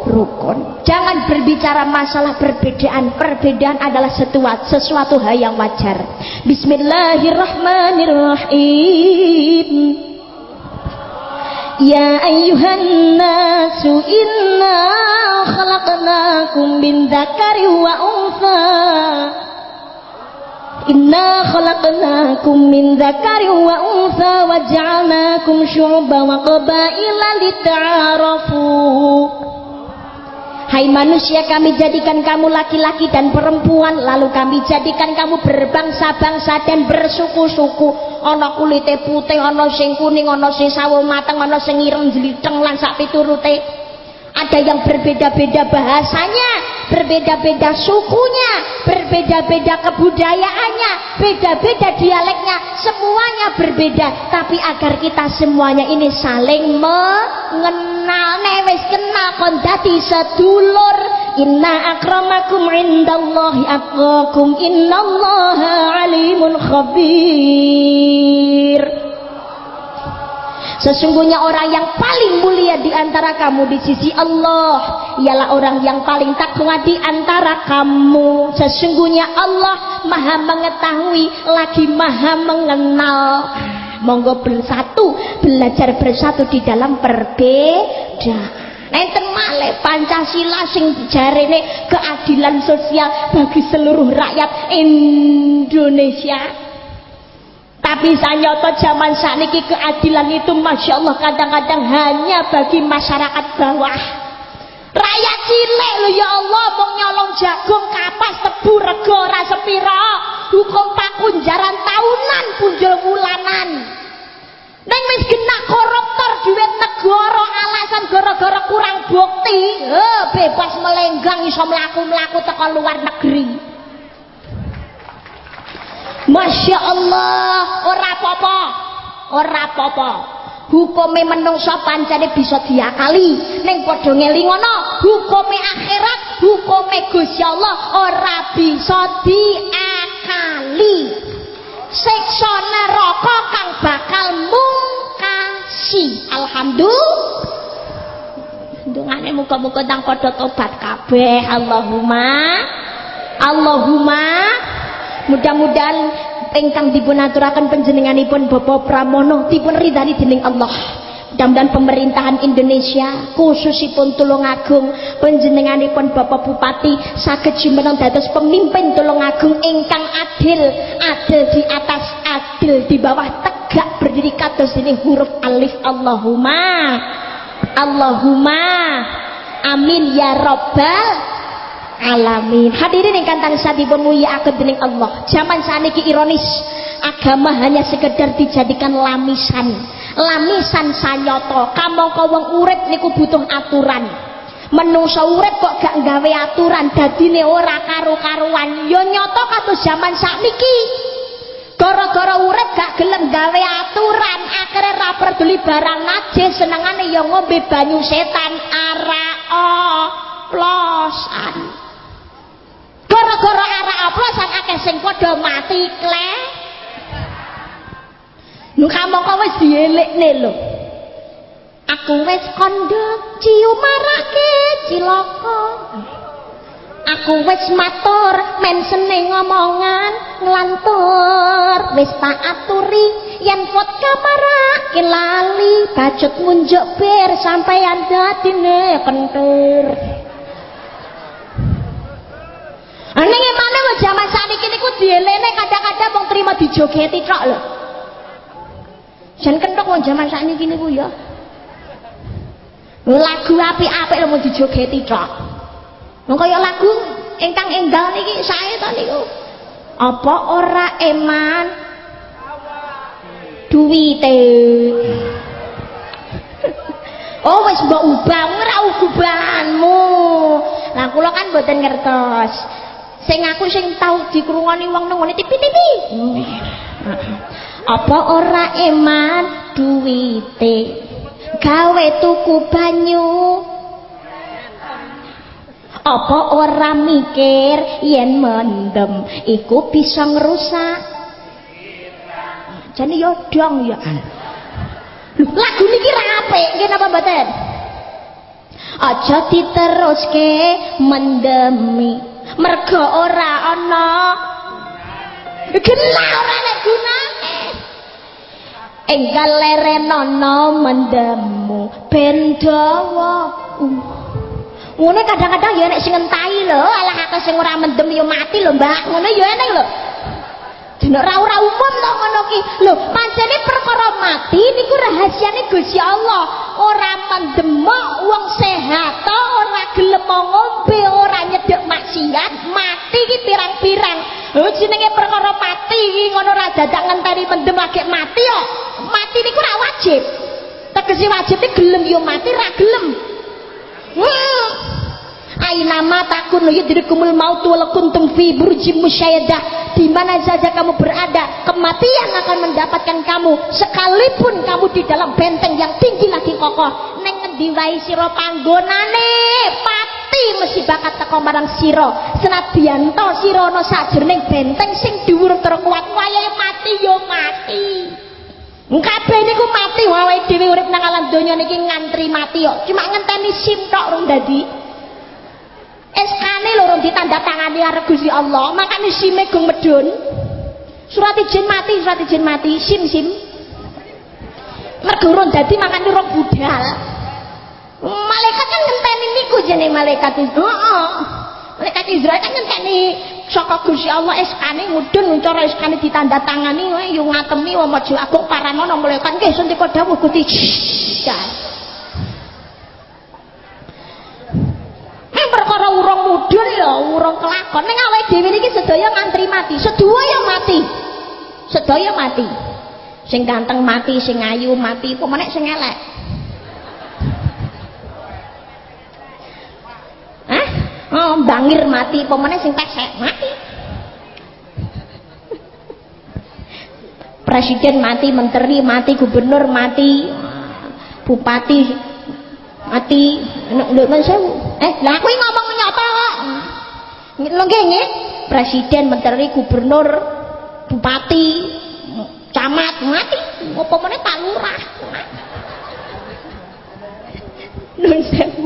rukun. Jangan berbicara masalah perbedaan. Perbedaan adalah sesuatu, sesuatu hal yang wajar. Bismillahirrahmanirrahim Ya ayuhan nasu inna khalaqnakum min dzakari wa untha Inna khalaqnakum min dzakari wa untha wa ja'alnakum Hai manusia kami jadikan kamu laki-laki dan perempuan. Lalu kami jadikan kamu berbangsa-bangsa dan bersuku-suku. Ono kulite putih, ono sing kuning, ono sing sawo mateng, ono sing ireng jeliteng lan sak piturute ada yang berbeda-beda bahasanya, berbeda-beda sukunya, berbeda-beda kebudayaannya, beda-beda dialeknya, semuanya berbeda. Tapi agar kita semuanya ini saling mengenal, newes kenal kon dadi sedulur. Inna akramakum indallahi atqakum innallaha alimun khabir. Sesungguhnya orang yang paling mulia di antara kamu di sisi Allah ialah orang yang paling takwa di antara kamu. Sesungguhnya Allah Maha mengetahui lagi Maha mengenal. Monggo bersatu, belajar bersatu di dalam perbedaan. Enten malih Pancasila sing jarene keadilan sosial bagi seluruh rakyat Indonesia. Tapi sanyata zaman sakniki keadilan itu Masya Allah kadang-kadang hanya bagi masyarakat bawah. Rakyat cilik lho ya Allah mau nyolong jagung, kapas, tebu, rego, sepira. Hukum pakunjaran tahunan punjul bulanan. Neng wis kena koruptor duit negara alasan gara-gara kurang bukti, eh, bebas melenggang iso mlaku-mlaku teko luar negeri. Masya Allah ora apa-apa. Ora apa-apa. Hukume menungso pancane bisa diakali. Ning padha ngeling ngono hukume akhirat hukume Gusti Allah ora bisa diakali. Siksa neraka kang bakal mungkasi. Alhamdulillah. Dungane muka-muka tang padha tobat kabeh. Allahumma Allahumma mudah-mudahan ingkang dipun aturaken panjenenganipun Bapak Pramono dipun ridani dening Allah. Mudah pemerintahan Indonesia khususipun Tulungagung panjenenganipun Bapak Bupati saged jumeneng dados pemimpin Tulungagung ingkang adil adil di atas adil di bawah tegak berdiri kados ini huruf alif. Allahumma Allahumma amin ya robbal alamin. Hadirin ingkang tansah dipun mulyakaken dening Allah. Zaman saniki ironis. Agama hanya sekedar dijadikan lamisan. Lamisan sanyoto. Kamangka wong urip niku butuh aturan. Menungso urip kok gak gawe aturan. Dadine ora karu-karuan. Yo nyoto kados zaman sakniki gara-gara urip gak gelem gawe aturan. Akhirnya ra peduli barang najis senengane yo ngombe banyu setan. Arak oplosan gara-gara arak oplosan akeh sing padha mati klek Nu kamu wis dielekne lho. Aku wis kandha ciumarake cilaka. Aku wis matur men seneng ngomongan nglantur wis tak aturi yen vodka marake lali bacut munjuk bir sampeyan dadine kentur. Ning emane zaman sakniki niku dielene kadang-kadang wong trima dijogeti tok lho. Jan kentok wong jaman sakniki niku ya. Lagu apik-apik lho mau dijogeti tok. Wong kaya lagu ingkang enggal niki to niku. Apa ora eman duwite. Oh wis mbok ubah ora ugubanmu. Lah kula kan mboten ngertos. Sing aku sing tau dikrungoni wong nang ngene TV-TV. apa ora eman duwite? Gawe tuku banyu. Apa ora mikir yen mendem? Iku bisa ngerusak jane yo dong ya. Lagu niki ra apik nggih napa mboten? Aja diteruske mendemi mergo ora ana Gila ora nek gunane. Enggal lerenono mendemu ben dawa. Uh. Ngene kadang-kadang ya nek sing ngentahi lho, alah aku sing ora mendem ya mati lho, Mbak. Ngono ya enek lho. Dene ora ora umum to ngono ki. Lho, pancene perkara mati niku rahasiane Gusti Allah. Ora mendemok wong sehat, to ora gelem ngombe, ora nyedek maksiat, mati ki pirang-pirang. Lho jenenge perkara mati iki ngono ra dadak ngenteni mendem lagi mati kok. Mati niku ora wajib. Tegese wajib gelem yo mati ra gelem. Hmm. Aina takun yudrikumul maut wa kuntum fi burjim musyayadah. Di mana saja kamu berada, kematian akan mendapatkan kamu sekalipun kamu di dalam benteng yang tinggi lagi kokoh. Neng ngendi wae sira panggonane? Pati mesti bakat teko marang sira. Senadyan to sira ana sajroning benteng sing dhuwur tur kuat, wayahe mati yo mati. Kabeh niku mati wae dhewe urip nang alam donya niki ngantri mati kok. Cuma ngenteni sim tok rung dadi SK-ne loro ditandatangani karo Gusti Allah, makane sime gong medun. Surat izin mati, surat izin mati, sim sim. Mergo urung dadi makane rong budal. Malaikat kan ngenteni niku jenenge malaikat itu. Heeh. Malaikat Israel kan ngenteni saka Gusti Allah SK-ne mudhun cara SK-ne ditandatangani wae yo ngatemi wong Majo Agung paranono malaikat nggih suntika dawuh Gusti. Ning perkara urung mudhun ya urung kelakon. Ning awake dhewe iki sedaya ngantri mati. Sedaya mati. Sedaya mati. Sing ganteng mati, sing ayu mati, apa meneh sing elek. Hah? Oh, bangir mati, apa meneh sing pesek mati. Presiden mati, menteri mati, gubernur mati, bupati mati, nek sewu. Eh, lah aku ngomong nyata kok. Lho nggih Presiden, menteri, gubernur, bupati, camat mati. Apa meneh Pak Lurah. Nun sewu.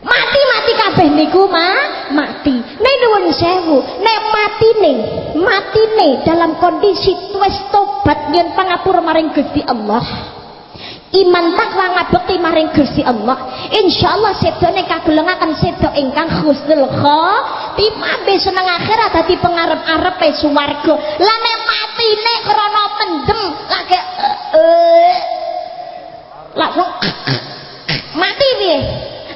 Mati-mati kabeh kabeh niku mah mati nek nuwun sewu nek matine matine dalam kondisi wis tobat yen pangapura maring Gusti Allah iman takwa ngabekti maring Gusti Allah. Insyaallah sedone kagelengaken sedok ingkang husnul khotimah seneng akhirat dadi pengarep-arepe swarga lah nek matine krana pendem lagi uh, langsung mati piye?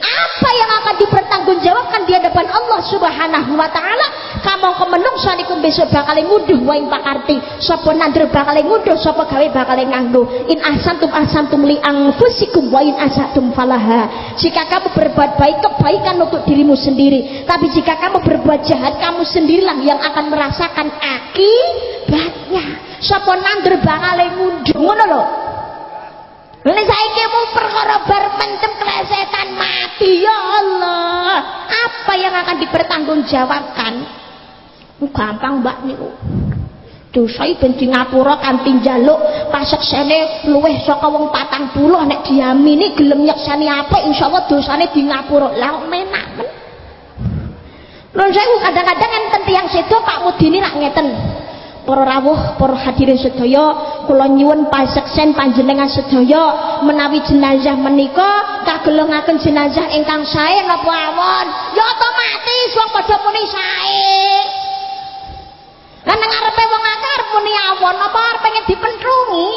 Apa yang akan dipertanggungjawabkan di hadapan Allah Subhanahu wa taala. Kamu kemenung sanikum besok bakal nguduh wa ing pakarti sapa nandur bakal nguduh sapa gawe bakal nganggo in ahsantum ahsantum li anfusikum wa in asatum falaha. Jika kamu berbuat baik kebaikan untuk dirimu sendiri. Tapi jika kamu berbuat jahat kamu sendirilah yang akan merasakan akibatnya. Sapa nandur bakal nguduh ngono lho Ini saya mau perkara bar mati ya Allah. Apa yang akan dipertanggungjawabkan? Gampang mbak niku. Dosa ben di ngapura kanthi njaluk paseksene luweh saka wong 40 nek diamini gelem nyekseni apik insyaallah dosane di ngapura. Lah menak men. Lho saya kadang-kadang enten tiyang sedo Pak Mudini rak ngeten para rawuh para hadirin sedaya kula nyuwun paseksen panjenengan sedaya menawi jenazah menika kagelengaken jenazah ingkang sae napa awon? Ya otomatis wong padha muni sae. Lan nang ngarepe wong akeh arep muni awon apa arep pengen dipentrungi?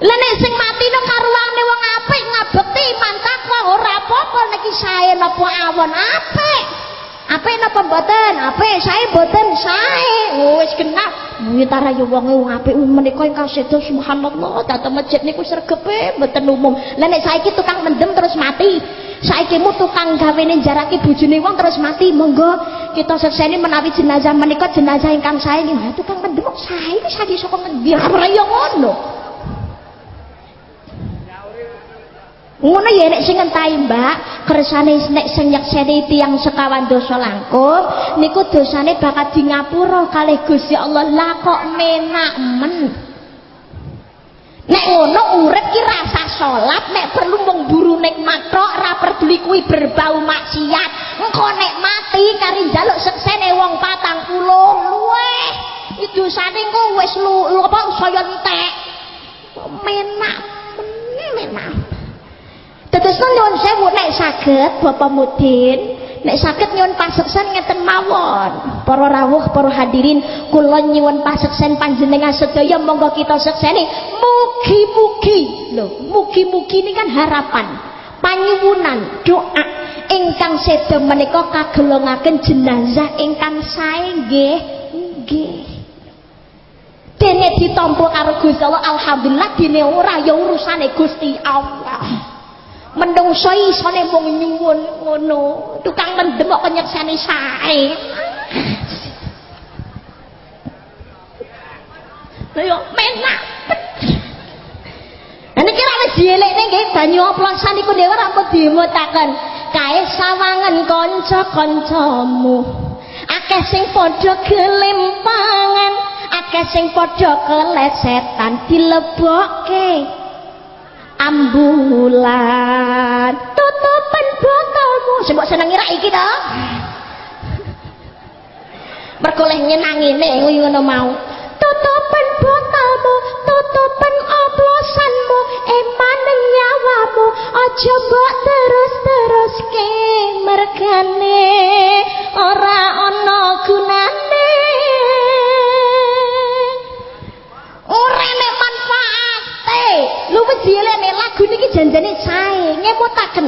Lah nek sing mati nang karuane wong apik ngabekti mantak kok ora apa-apa nek sae napa awon apik apa napa mboten? Apa saya mboten? Saya oh, wis genah kuwi tara yo wong wong apik menika ingkang sedo subhanallah. Dateng masjid niku sregepe mboten umum. Lah nek saiki tukang mendem terus mati. Saiki mu tukang gawene jarake bojone wong terus mati. Monggo kita sekseni menawi jenazah menika jenazah ingkang sae. Niku tukang mendem kok sae iki saiki saka ngendi? Ora yo ngono ngono ya nek sing ngentahi Mbak. Kersane nek sing nyekseni tiyang sekawan dosa langkung niku dosane bakal di ngapura kalih Gusti Allah. Lah kok menak men? Nek ngono urip ki rasa salat nek perlu mung buru nikmat tok ora peduli kuwi berbau maksiat. Engko nek mati kari njaluk seksene wong 40 luweh. Iki dosane engko wis lu apa saya entek. Menak menak Tetes nyuwun sewu nek saged Bapak Mudin, nek saged nyuwun paseksan ngeten mawon. Para rawuh, para hadirin, kula nyuwun paseksan panjenengan sedaya monggo kita sekseni mugi-mugi. Lho, mugi-mugi ini kan harapan, panyuwunan, doa ingkang seda menika kagelongaken jenazah ingkang sae nggih. Nggih. Dene ditampa karo Gusti Allah alhamdulillah dene ora ya urusane Gusti Allah. menungso isone mung nyuwun ngono tukang mendem kok nyekseni sae lha yo menak Dan ini kira-kira jilik ini, kaya banyu oplosan iku dhewe ora rambut dimutakan. Kae sawangen kanca-kancamu. Akeh sing padha kelimpangan, akeh sing padha kelesetan, dilebokke. Ambulan. Tutupan botolmu. Sebab seneng ngira iki to? Berkoleh nyenangi nih ngono mau. Tutupan botolmu tutupan oplosanmu eman nyawamu. Aja mbok terus-terus ke mergane. Ora ana gunane. Ora lu wis dielene lagu niki janjane sae ngemutaken.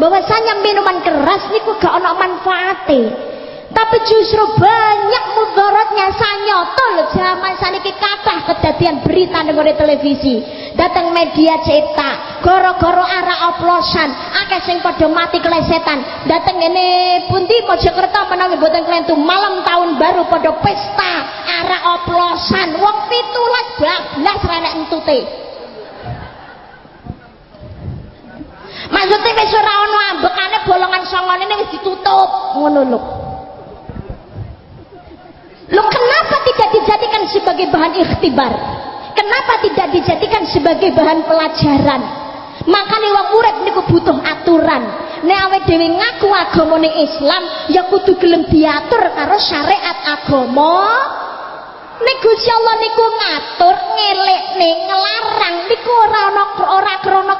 Bahwasanya minuman keras niku gak ana manfaate. Tapi justru banyak mudaratnya sanyoto lho zaman saniki kathah kedadian berita ning televisi. Datang media cetak goro-goro arah oplosan akeh sing padha mati kelesetan datang ngene pundi Mojokerto menawi boten kelentu malam tahun baru pada pesta arah oplosan. Wong 17 bablas renek entute maksudnya wis ora ono ambekane bolongan songone wis ditutup. Ngono lho Loh kenapa tidak dijadikan sebagai bahan ikhtibar? Kenapa tidak dijadikan sebagai bahan pelajaran? makane wong urip niku butuh aturan. Nek awake dhewe ngaku agamane Islam ya kudu gelem diatur karo syariat agama. Nek Gusti Allah niku ngatur ngelekne ngelarang niku ora ana ora krana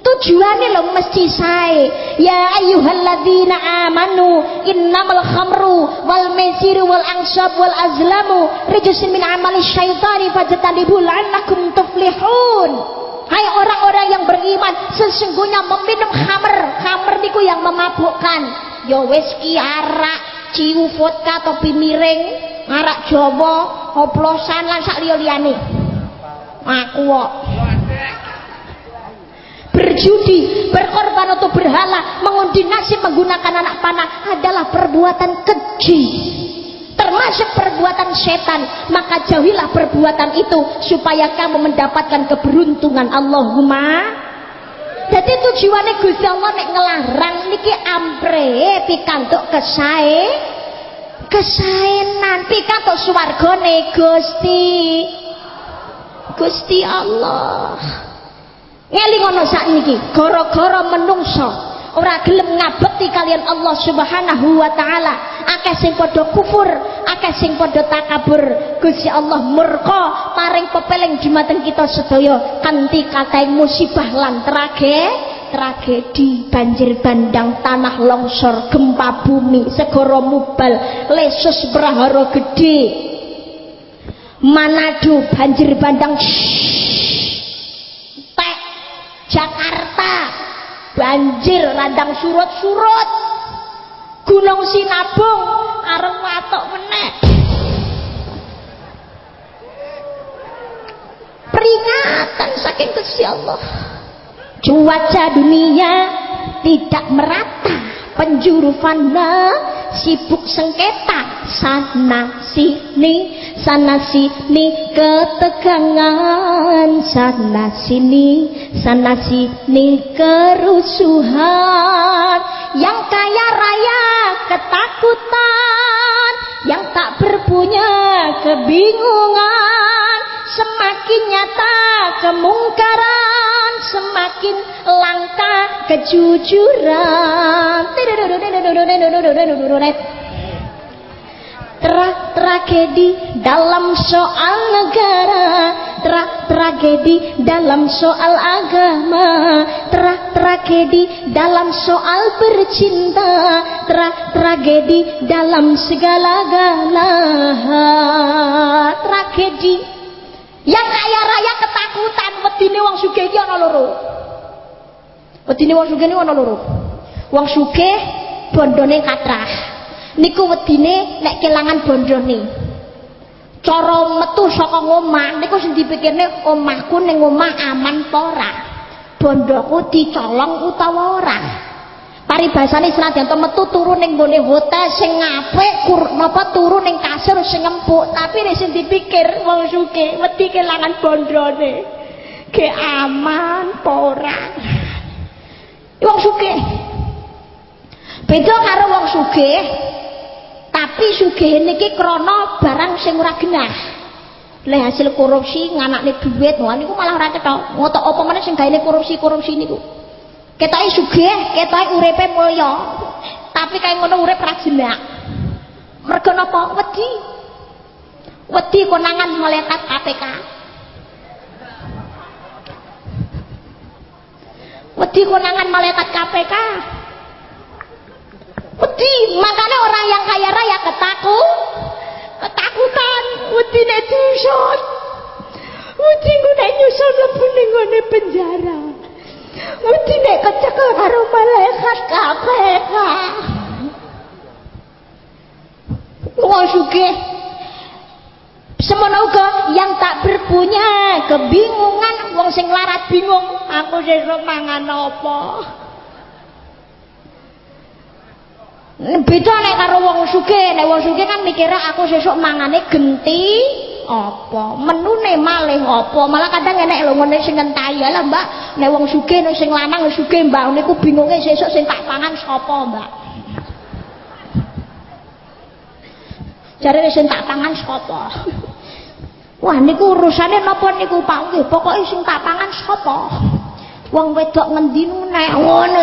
tujuannya lo mesti sae ya ayyuhalladzina amanu innamal khamru wal maisiru wal ansab wal azlamu rijsun min amali syaitani fajtanibul la'allakum tuflihun. Hai orang-orang yang beriman sesungguhnya meminum khamr. Khamr niku yang memabukkan. Ya whisky arak ciu vodka topi miring arak jawa oplosan lan sak liya-liyane. Aku kok berjudi, berkorban untuk berhala, mengundi nasib menggunakan anak panah adalah perbuatan keji. Termasuk perbuatan setan, maka jauhilah perbuatan itu supaya kamu mendapatkan keberuntungan Allahumma. Jadi tujuannya Gusti Allah nek ngelarang niki ampre pikantuk kesae kesaenan pikantuk swargane Gusti Gusti Allah. Ngeling ana sakniki, gara-gara menungso ora gelem ngabekti kalian Allah Subhanahu wa taala. Akeh sing padha kufur, akeh sing padha takabur. Gusti Allah murka paring pepeling jumateng kita sedaya kanthi katai musibah lan trage tragedi banjir bandang tanah longsor gempa bumi segara mubal lesus prahara gede Manado banjir bandang shhh, Jakarta. Banjir randang surut-surut. Gunung Sinabung arep watok meneh. Peringatan saking Gusti Allah. Cuaca dunia tidak merata penjuru fana sibuk sengketa. Sana sini sana sini ketegangan. Sana sini sana sini kerusuhan. Yang kaya raya ketakutan. Yang tak berpunya kebingungan semakin nyata kemungkaran semakin langka kejujuran. Tra tragedi dalam soal negara tra tragedi dalam soal agama tra tragedi dalam soal bercinta tra tragedi dalam segala-gala tragedi yang kaya raya ketakutan wedine wong sugih iki ana loro. Wedine wong sugih iki ana loro. Wong sugih bondone katrah. Niku wedine nek kelangan bondone. Cara metu saka omah niku sing dipikirne omahku ning omah aman apa ora? Bondoku dicolong utawa ora paribasane senajan to metu turu ning gone hotel sing apik napa turu ning kasur sing empuk tapi nek sing dipikir wong sugih wedi kelangan bondone ke aman apa ora. Wong sugih beda karo wong sugih tapi sugih niki krana barang sing ora genah. Le hasil korupsi nganakne duit. Wah niku malah ora cetok ngotok apa meneh sing gaene korupsi-korupsi niku ketoke sugih ketoke uripe mulya. Tapi kaya ngono urip ra jenak. Mergo napa? Wedi. Wedi konangan malaikat KPK wedi konangan malaikat KPK Wedi, makanya orang yang kaya raya ketakut, ketakutan, wedi nek dusun. Wedi nek nyusul mlebu ning penjara. Wedi nek kecekel karo malaikat KPK. Wong sugih Semono uga yang tak berpunya kebingungan wong sing larat bingung aku sesuk mangan apa. beda nek karo wong sugih nek wong sugih kan mikirnya aku sesuk mangane genti apa? Menune malih apa? Malah kadang enek lho ngene sing ngentahi lah mbak. Nek wong sugih nek sing lanang sugih mbak. Niku bingunge sesuk sing tak pangan sapa mbak? Jare sing tak pangan sapa? Wah niku urusane napa niku Pak? Nggih pokoke sing tak pangan sapa? Wong wedok ngendi nek? Ngono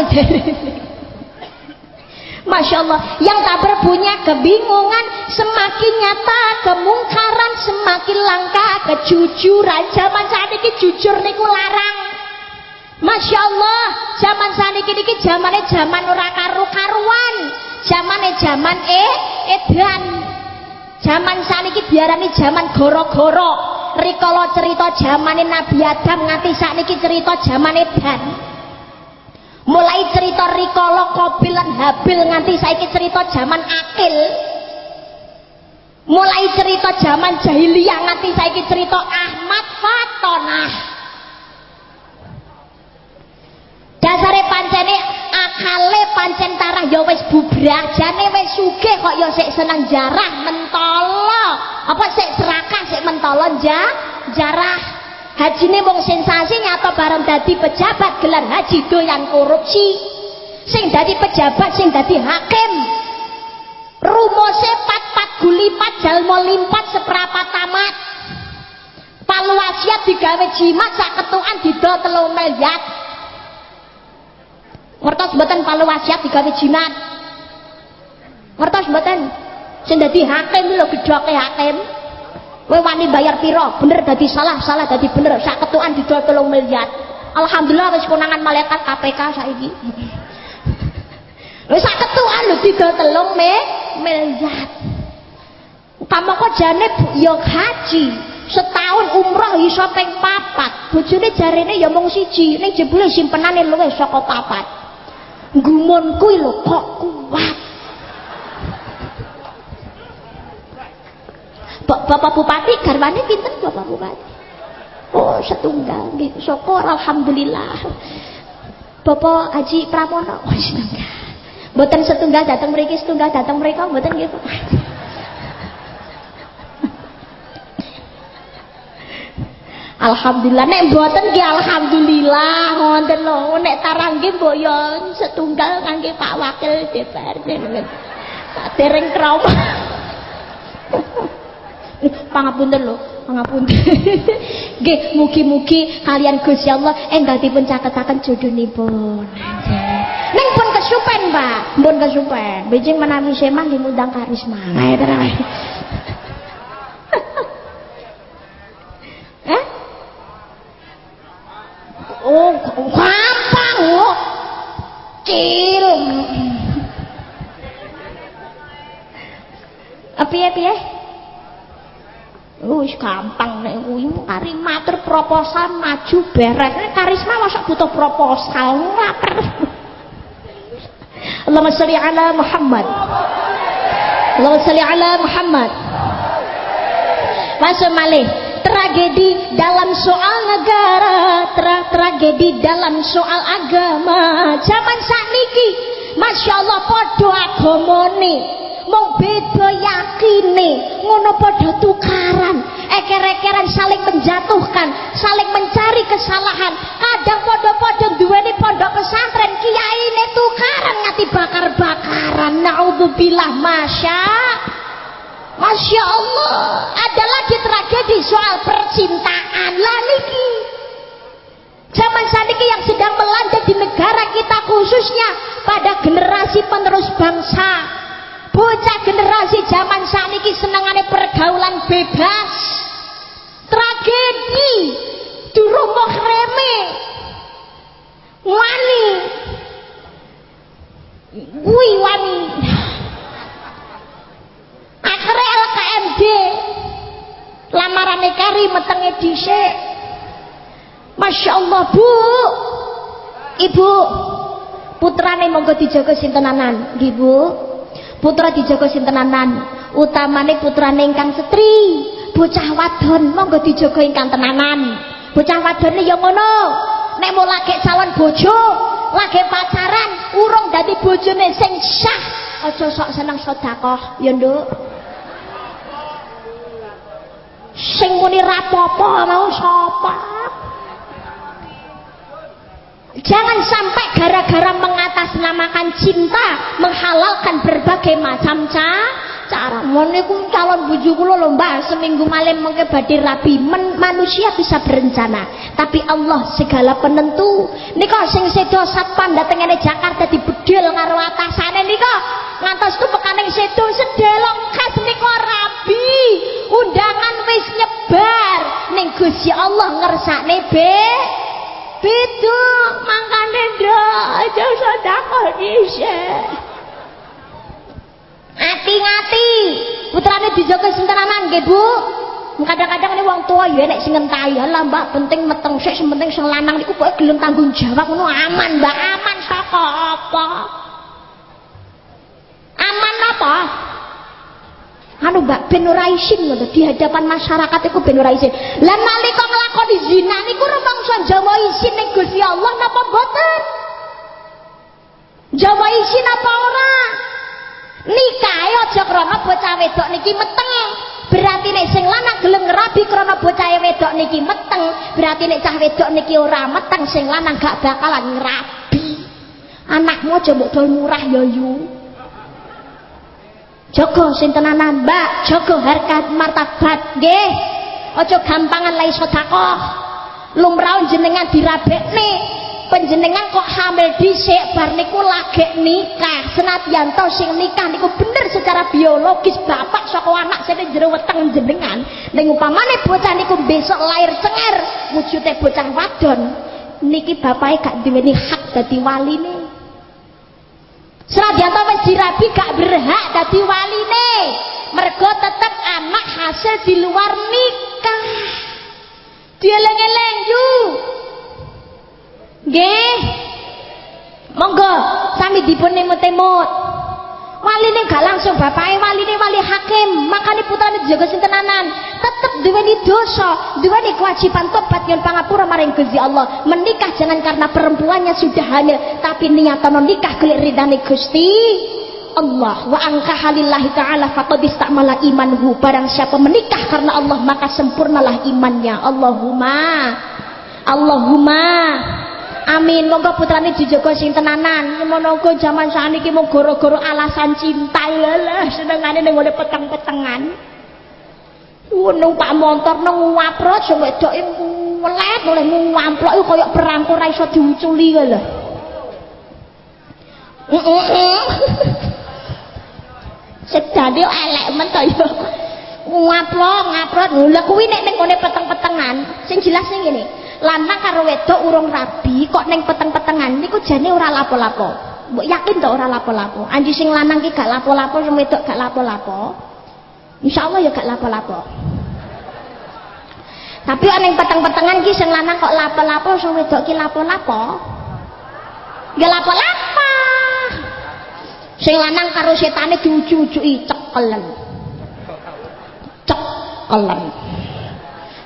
Masya Allah yang tak berpunya kebingungan semakin nyata kemungkaran semakin langka kejujuran. Zaman saat ini jujur niku larang. Masya Allah zaman saat ini zamannya zaman ora karu-karuan. Zamannya zaman eh edan. Zaman saat ini diarani zaman goro-goro. Rikolo cerita zamannya Nabi Adam nganti ini cerita zaman edan mulai cerita rikolo kobil dan habil nganti saiki cerita zaman akil. Mulai cerita zaman jahiliyah nganti saiki cerita Ahmad Fatonah. Dasare pancene akale pancen tarah ya wis bubrak jane wis sugih kok ya sik seneng jarah mentolo. Apa sik serakah sik mentolo ja jarah hajine wong sensasi nyata bareng dadi pejabat gelar haji doyan korupsi. Sing dadi pejabat sing dadi hakim. Rumose pat pat gulipat jalmo limpat seprapat tamat palu wasiat digawe jimat sak ketukan didol telung miliar ngertos mboten palu wasiat digawe jimat? Ngertos mboten? Sing dadi hakim lho gedhoke hakim Kowe wani bayar piro? Bener dadi salah, salah dadi bener. Sak ketukan didol 3 miliar. Alhamdulillah wis konangan malaikat KPK saiki. Wis sak ketukan lho didol 3 miliar. kok jane ya haji. Setahun umroh iso ping papat. Bojone jarene ya mung siji, ning jebule simpenane luwih saka papat. Gumunku lho kok kuat. Bapak Bupati garwane pinten Bapak Bupati? Oh, setunggal nggih. Syukur alhamdulillah. Bapak Haji Pramono, oh, setunggal. Mboten setunggal datang mriki, setunggal datang mereka mboten nggih Bapak. Alhamdulillah nek mboten nggih alhamdulillah ngoten lho nek tarang nggih mbok yo setunggal kangge Pak Wakil DPR dereng trauma pangapunten lho pangapunten. Nggih mugi-mugi kalian Gusti Allah enggak dipun caketaken jodhonipun Neng pun kesupen Pak. Pun kesupen. Bijing menawi semah dimundang karisma nah terang eh? Oh gampang oh cil piye piye Wis gampang nek kuwi kari matur proposal maju beres. Nek karisma masa butuh proposal ora Allahumma sholli ala Muhammad. Allahumma sholli ala Muhammad. Masuk malih tragedi dalam soal negara, tra tragedi dalam soal agama. Zaman sakniki, Masya Allah podo agamane mung beda yakine ngono padha tukaran. Eker-ekeran saling menjatuhkan saling mencari kesalahan. Kadang padha-padha duweni pondok pesantren kiyaine tukaran ngati bakar-bakaran. Naudzubillah masya. Masya Allah. Ada lagi tragedi soal percintaan. Lah niki. Zaman saat ini yang sedang melanda di negara kita khususnya pada generasi penerus bangsa bocah generasi zaman saniki senengane pergaulan bebas. Tragedi. Rumah reme. Wani. Wui wani. Akhirnya LKMD lamaran kari metenge dhisik. Masya Allah bu. Ibu. Putrane monggo dijaga sintenanan. Nggih Bu putra dijaga sintenanan utamane putrane ingkang setri. Bocah wadon monggo dijaga ingkang tenanan. Bocah wadone ya ngono. Nek mau lagi calon bojo lagi pacaran urung dadi bojone sing sah aja sok seneng sedekah ya nduk. Sing muni rapopo mau sapa Jangan sampai gara-gara mengatasnamakan cinta menghalalkan berbagai macam acara niku calon bojo kula lho Mbah seminggu malam mengke badhe rabi manusia bisa berencana. Tapi Allah segala penentu. Nika sing sedo satpam datengane Jakarta dibedil karo atasane nika. Ngantos tu pekaning sedo sedelok khas nika rabi. Undangan wis nyebar. Ning Allah ngersakne be Beda mangkane ndak aja sedekah dhisik. Ati-ngati. Putrane dijaga sintenanan nggih, Bu. Kadang-kadang ini wong tua ya nek sing ngentahi lah Mbak penting meteng sik penting sing lanang niku kok gelem tanggung jawab ngono aman Mbak aman saka apa? Aman apa? Anu Mbak ben ora isin ngono di hadapan masyarakat iku ben ora isin. Lah nalika nglakoni zina niku rumangsa Jawa isin ning Gusti Allah napa mboten? Jawa isin apa ora? nikah aja krana bocah wedok niki meteng berarti nek sing lanang gelem ngrabi krana bocah wedok niki meteng berarti nek cah wedok niki ora meteng sing lanang gak bakalan ngrabi anakmu aja mbok dol murah ya yu Joko sing tenanan Mbak jaga harkat martabat nggih. Aja gampangan lai sedekah lumrah jenengan dirabekne penjenengan kok hamil dhisik bar niku lagi nikah. Senadyan to sing nikah niku bener secara biologis bapak saka anak sing jero weteng jenengan. Ning upamane bocah niku besok lahir cenger wujude bocah wadon. Niki bapake gak duweni hak dadi waline senadyan to wis dirabi gak berhak dadi waline mergo tetep anak hasil di luar nikah dieleng-eleng yuk Nggih. Monggo sami dipun emut-emut. Waline gak langsung bapake waline wali hakim, makane putrane dijaga sintenanan. Tetep duweni dosa, duweni kewajiban tobat yen pangapura maring Gusti Allah. Menikah jangan karena perempuannya sudah hamil, tapi niatan nikah gelik ridane Gusti Allah. Wa angka halillahi taala faqad istamala imanhu. Barang siapa menikah karena Allah maka sempurnalah imannya. Allahumma Allahumma Amin. Monggo putrane dijaga sing tenanan. Menunggu zaman saniki mung gara-gara alasan cinta lelah senengane ning ngene peteng-petengan. Nung Pak Montor nang ngaprot sing wedoke welet oleh ngamplok kaya perangko ora iso diuculi lho. Heeh. Sedane elek men to ya. Ngaplok, ngaprot. Lha kuwi nek ning ngene peteng-petengan, sing jelas sing lanang karo wedok urung rabi kok neng peteng-petengan? Niku jane ora lapo-lapo. Mbok yakin to ora lapo-lapo? Anji sing lanang ki gak lapo-lapo sing wedok gak lapo-lapo? Insyaallah ya gak lapo-lapo. Tapi neng peteng-petengan ki sing lanang kok lapo-lapo sing wedok ki lapo-lapo? Ya lapo-lapo sing lanang karo setane diuju-ujuki cekelen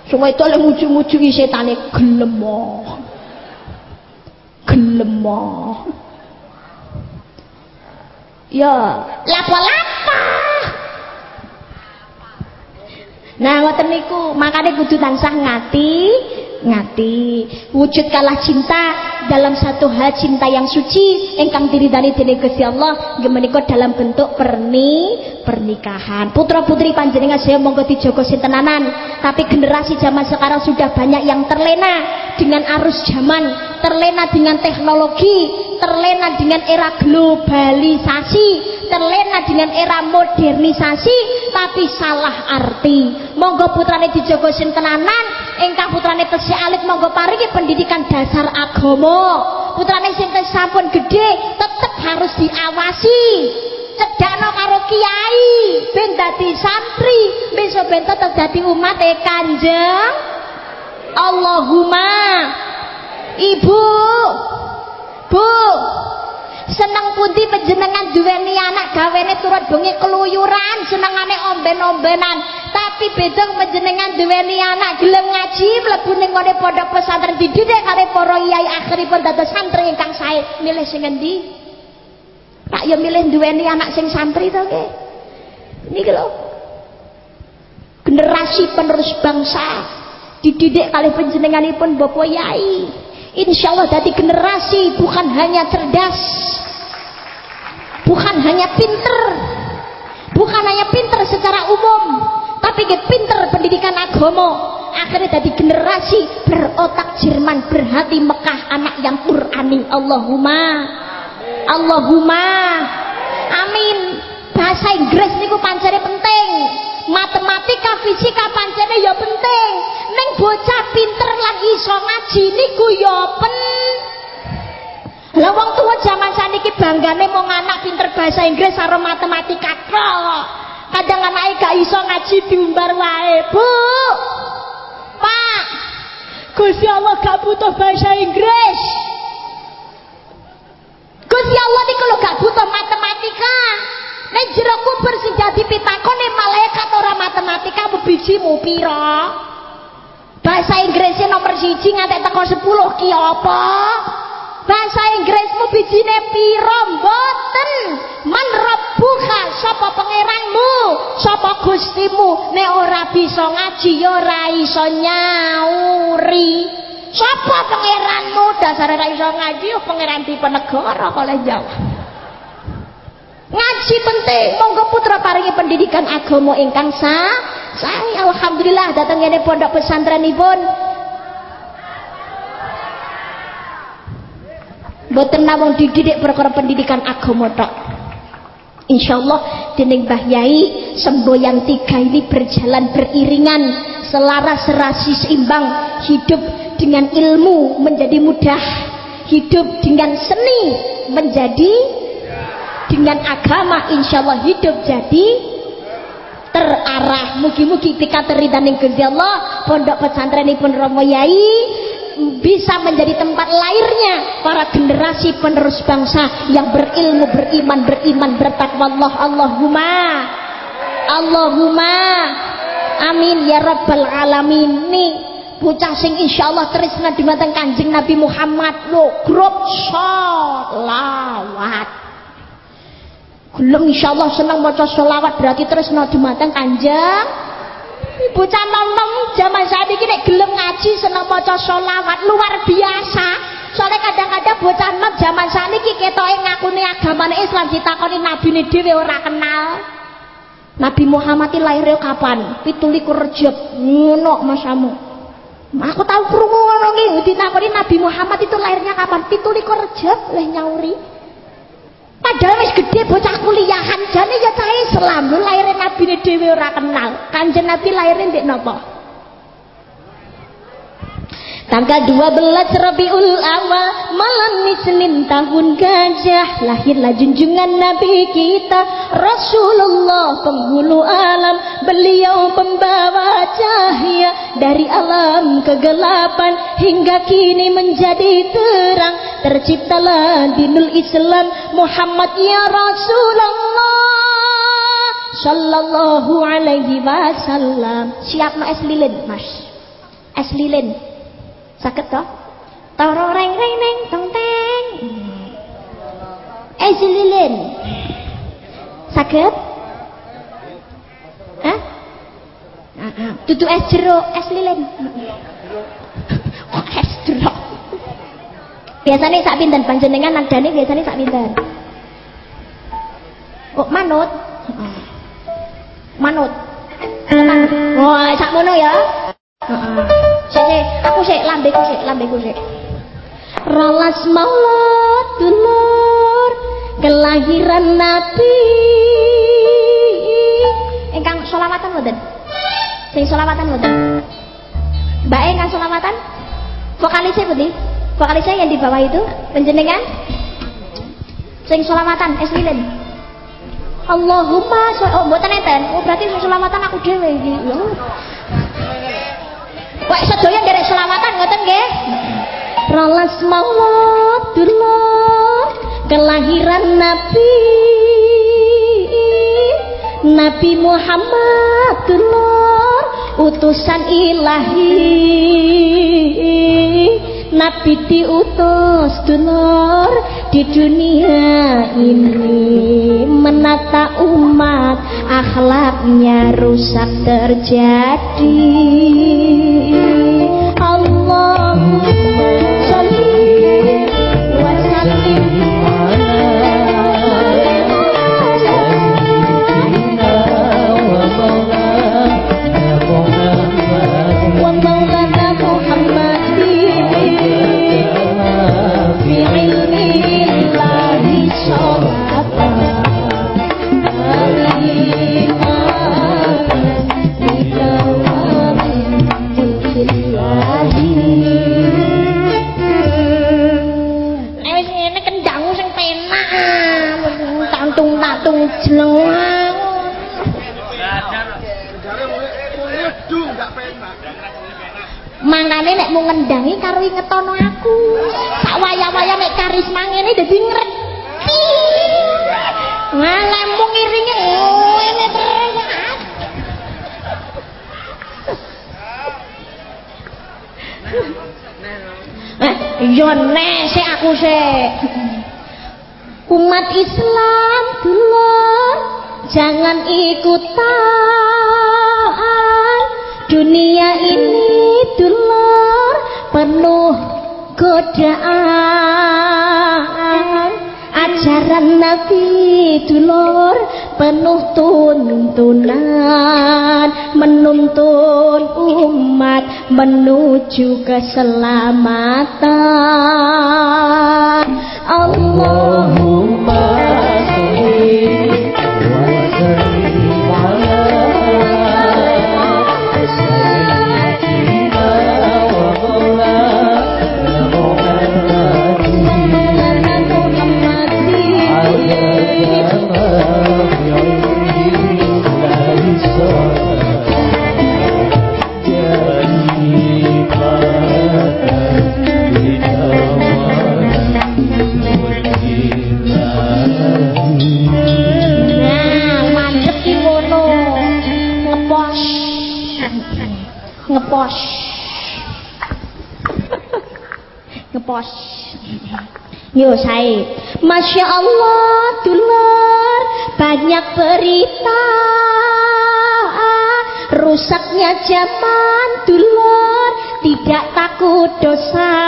Cuma itu oleh muju-muju setane gelemo. Gelemo. Ya, lapa-lapa. Nah, ngoten niku, makane kudu tansah ngati, ngati. Wujud kalah cinta dalam satu hal cinta yang suci engkang diridani dening Gusti Allah nggih menika dalam bentuk perni pernikahan. Putra-putri panjenengan saya monggo dijogo sintenanan, tapi generasi zaman sekarang sudah banyak yang terlena dengan arus zaman, terlena dengan teknologi, terlena dengan era globalisasi, terlena dengan era modernisasi, tapi salah arti. Monggo putrane dijogo sintenanan, engkang putrane tesih alit monggo paringi pendidikan dasar agama. Putrane sing sampun gede tetep harus diawasi cedakno karo kiai ben dadi santri besok ben tetep dadi umat e Kanjeng Allahumma Ibu Bu seneng pundi panjenengan duweni anak gawene turut bengi keluyuran senengane omben-ombenan. Tapi beda panjenengan duweni anak gelem ngaji mlebu ning ngene pondok pesantren dididik karo para yai akhiripun dados santri ingkang sae. Milih sing endi tak ya milih duweni anak sing santri to nggih. Niki lho. Generasi penerus bangsa dididik kali penjenenganipun Bapak Yai Insya Allah dari generasi bukan hanya cerdas bukan hanya pinter bukan hanya pinter secara umum tapi ke pinter pendidikan agama. Akhirnya jadi generasi berotak Jerman berhati Mekah anak yang Qurani. Allahumma Allahumma. Amin. Bahasa Inggris niku pancene penting matematika fisika pancene ya penting neng bocah pinter lagi iso ngaji niku ya penting lah wong tua zaman saniki banggane mau anak pinter bahasa Inggris karo matematika kok. Kadang anake gak iso ngaji diumbar wae, Bu. Pak. Gusti Allah gak butuh bahasa Inggris. Gusti Allah niku lho gak butuh matematika. Nek jero kubur sing dadi pitakone malaikat ora matematika mu bijimu pira? Bahasa Inggrisnya nomor siji ngantek teko 10 ki apa? bahasa Inggrismu bijine piro mboten? Man rabbuka sapa pangeranmu? Sapa gustimu? Nek ora bisa ngaji ya ora iso nyauri. Sapa pangeranmu? Dasar ora iso ngaji ya pangeran tipe negara oleh jawab ngaji penting. Monggo putra paringi pendidikan agama ingkang sah saya alhamdulillah datang ini pondok pesantrenipun Boten namung dididik perkara pendidikan agama tok. Insyaallah dening Mbah Yai semboyan tiga ini berjalan beriringan selaras serasi seimbang hidup dengan ilmu menjadi mudah hidup dengan seni menjadi dengan agama insyaallah hidup jadi terarah. Mugi-mugi pikateri daning Gusti Allah pondok pesantrenipun Romo Yai bisa menjadi tempat lahirnya para generasi penerus bangsa yang berilmu, beriman, beriman, bertakwa. Allah. Allahumma Allahumma amin ya rabbal alamin. Nih bocah sing insyaallah tresna dumateng Kanjeng Nabi Muhammad. Lo grup sholawat gelem insyaallah senang maca sholawat berarti tresna dumateng Kanjeng bocah nom-nom zaman saat ini nek gelem ngaji seneng maca sholawat luar biasa soalnya kadang-kadang bocah nom zaman saat ini ketoke ngakuni agamane Islam ditakoni nabine dhewe ora kenal Nabi Muhammad lahirnya kapan? Pitulikur Rejab. Ngono masamu. Aku tahu krungu iki ditakoni Nabi Muhammad itu lahirnya kapan? Pitulikur Rejab leh nyauri. Padahal wis gede bocah kuliahan jane ya cah Islam. Lho lahire nabine dhewe ora kenal. Kanjeng Nabi lahirnya ndek napa? Tanggal 12 Rabiul Awal malam Senin tahun gajah. Lahirlah junjungan Nabi kita Rasulullah penghulu alam. Beliau pembawa cahaya dari alam kegelapan hingga kini menjadi terang. Terciptalah dinul Islam Muhammad ya Rasulullah sallallahu alaihi wasallam. Siap no es lilin mas es lilin Sakit toh? Toro reng reng neng tong teng. Eh lilin. Sakit? Hah? Tutu es jeruk, es lilin. Oh, es jeruk. Biasanya sak pinten panjenengan nadane biasanya sak pinten? Oh, manut. Manut. Manut. Oh, sak mono ya. Heeh. Sik, aku sik lambeku sik, lambeku sik. Rolas maulud dulur kelahiran Nabi. Engkang selawatan mboten? Sing selawatan mboten? Mbak engkang selawatan? Vokalisnya putih? Vokalisnya yang di bawah itu penjenengan? Sing selawatan es lilin. Allahumma oh mboten enten. Oh berarti sing selawatan aku dhewe iki. Wek sedaya derek selawatan ngoten nggih. Rolas mawadullah kelahiran Nabi Nabi Muhammad utusan ilahi Nabi diutus dulur di dunia ini menata umat akhlaknya rusak terjadi. Mangane karo ngetono aku. Sak waya-waya nek karisma ngene dadi ngerti. Ngalah mung iringe ngene terus. Eh, iya nek sik aku sik. Umat Islam dulur jangan ikutan dunia ini godaan. Ajaran Nabi dulur penuh tuntunan. Menuntun umat menuju keselamatan. Allahumma ngepos yo saya. Masya Allah dulur banyak berita. Rusaknya zaman dulur tidak takut dosa.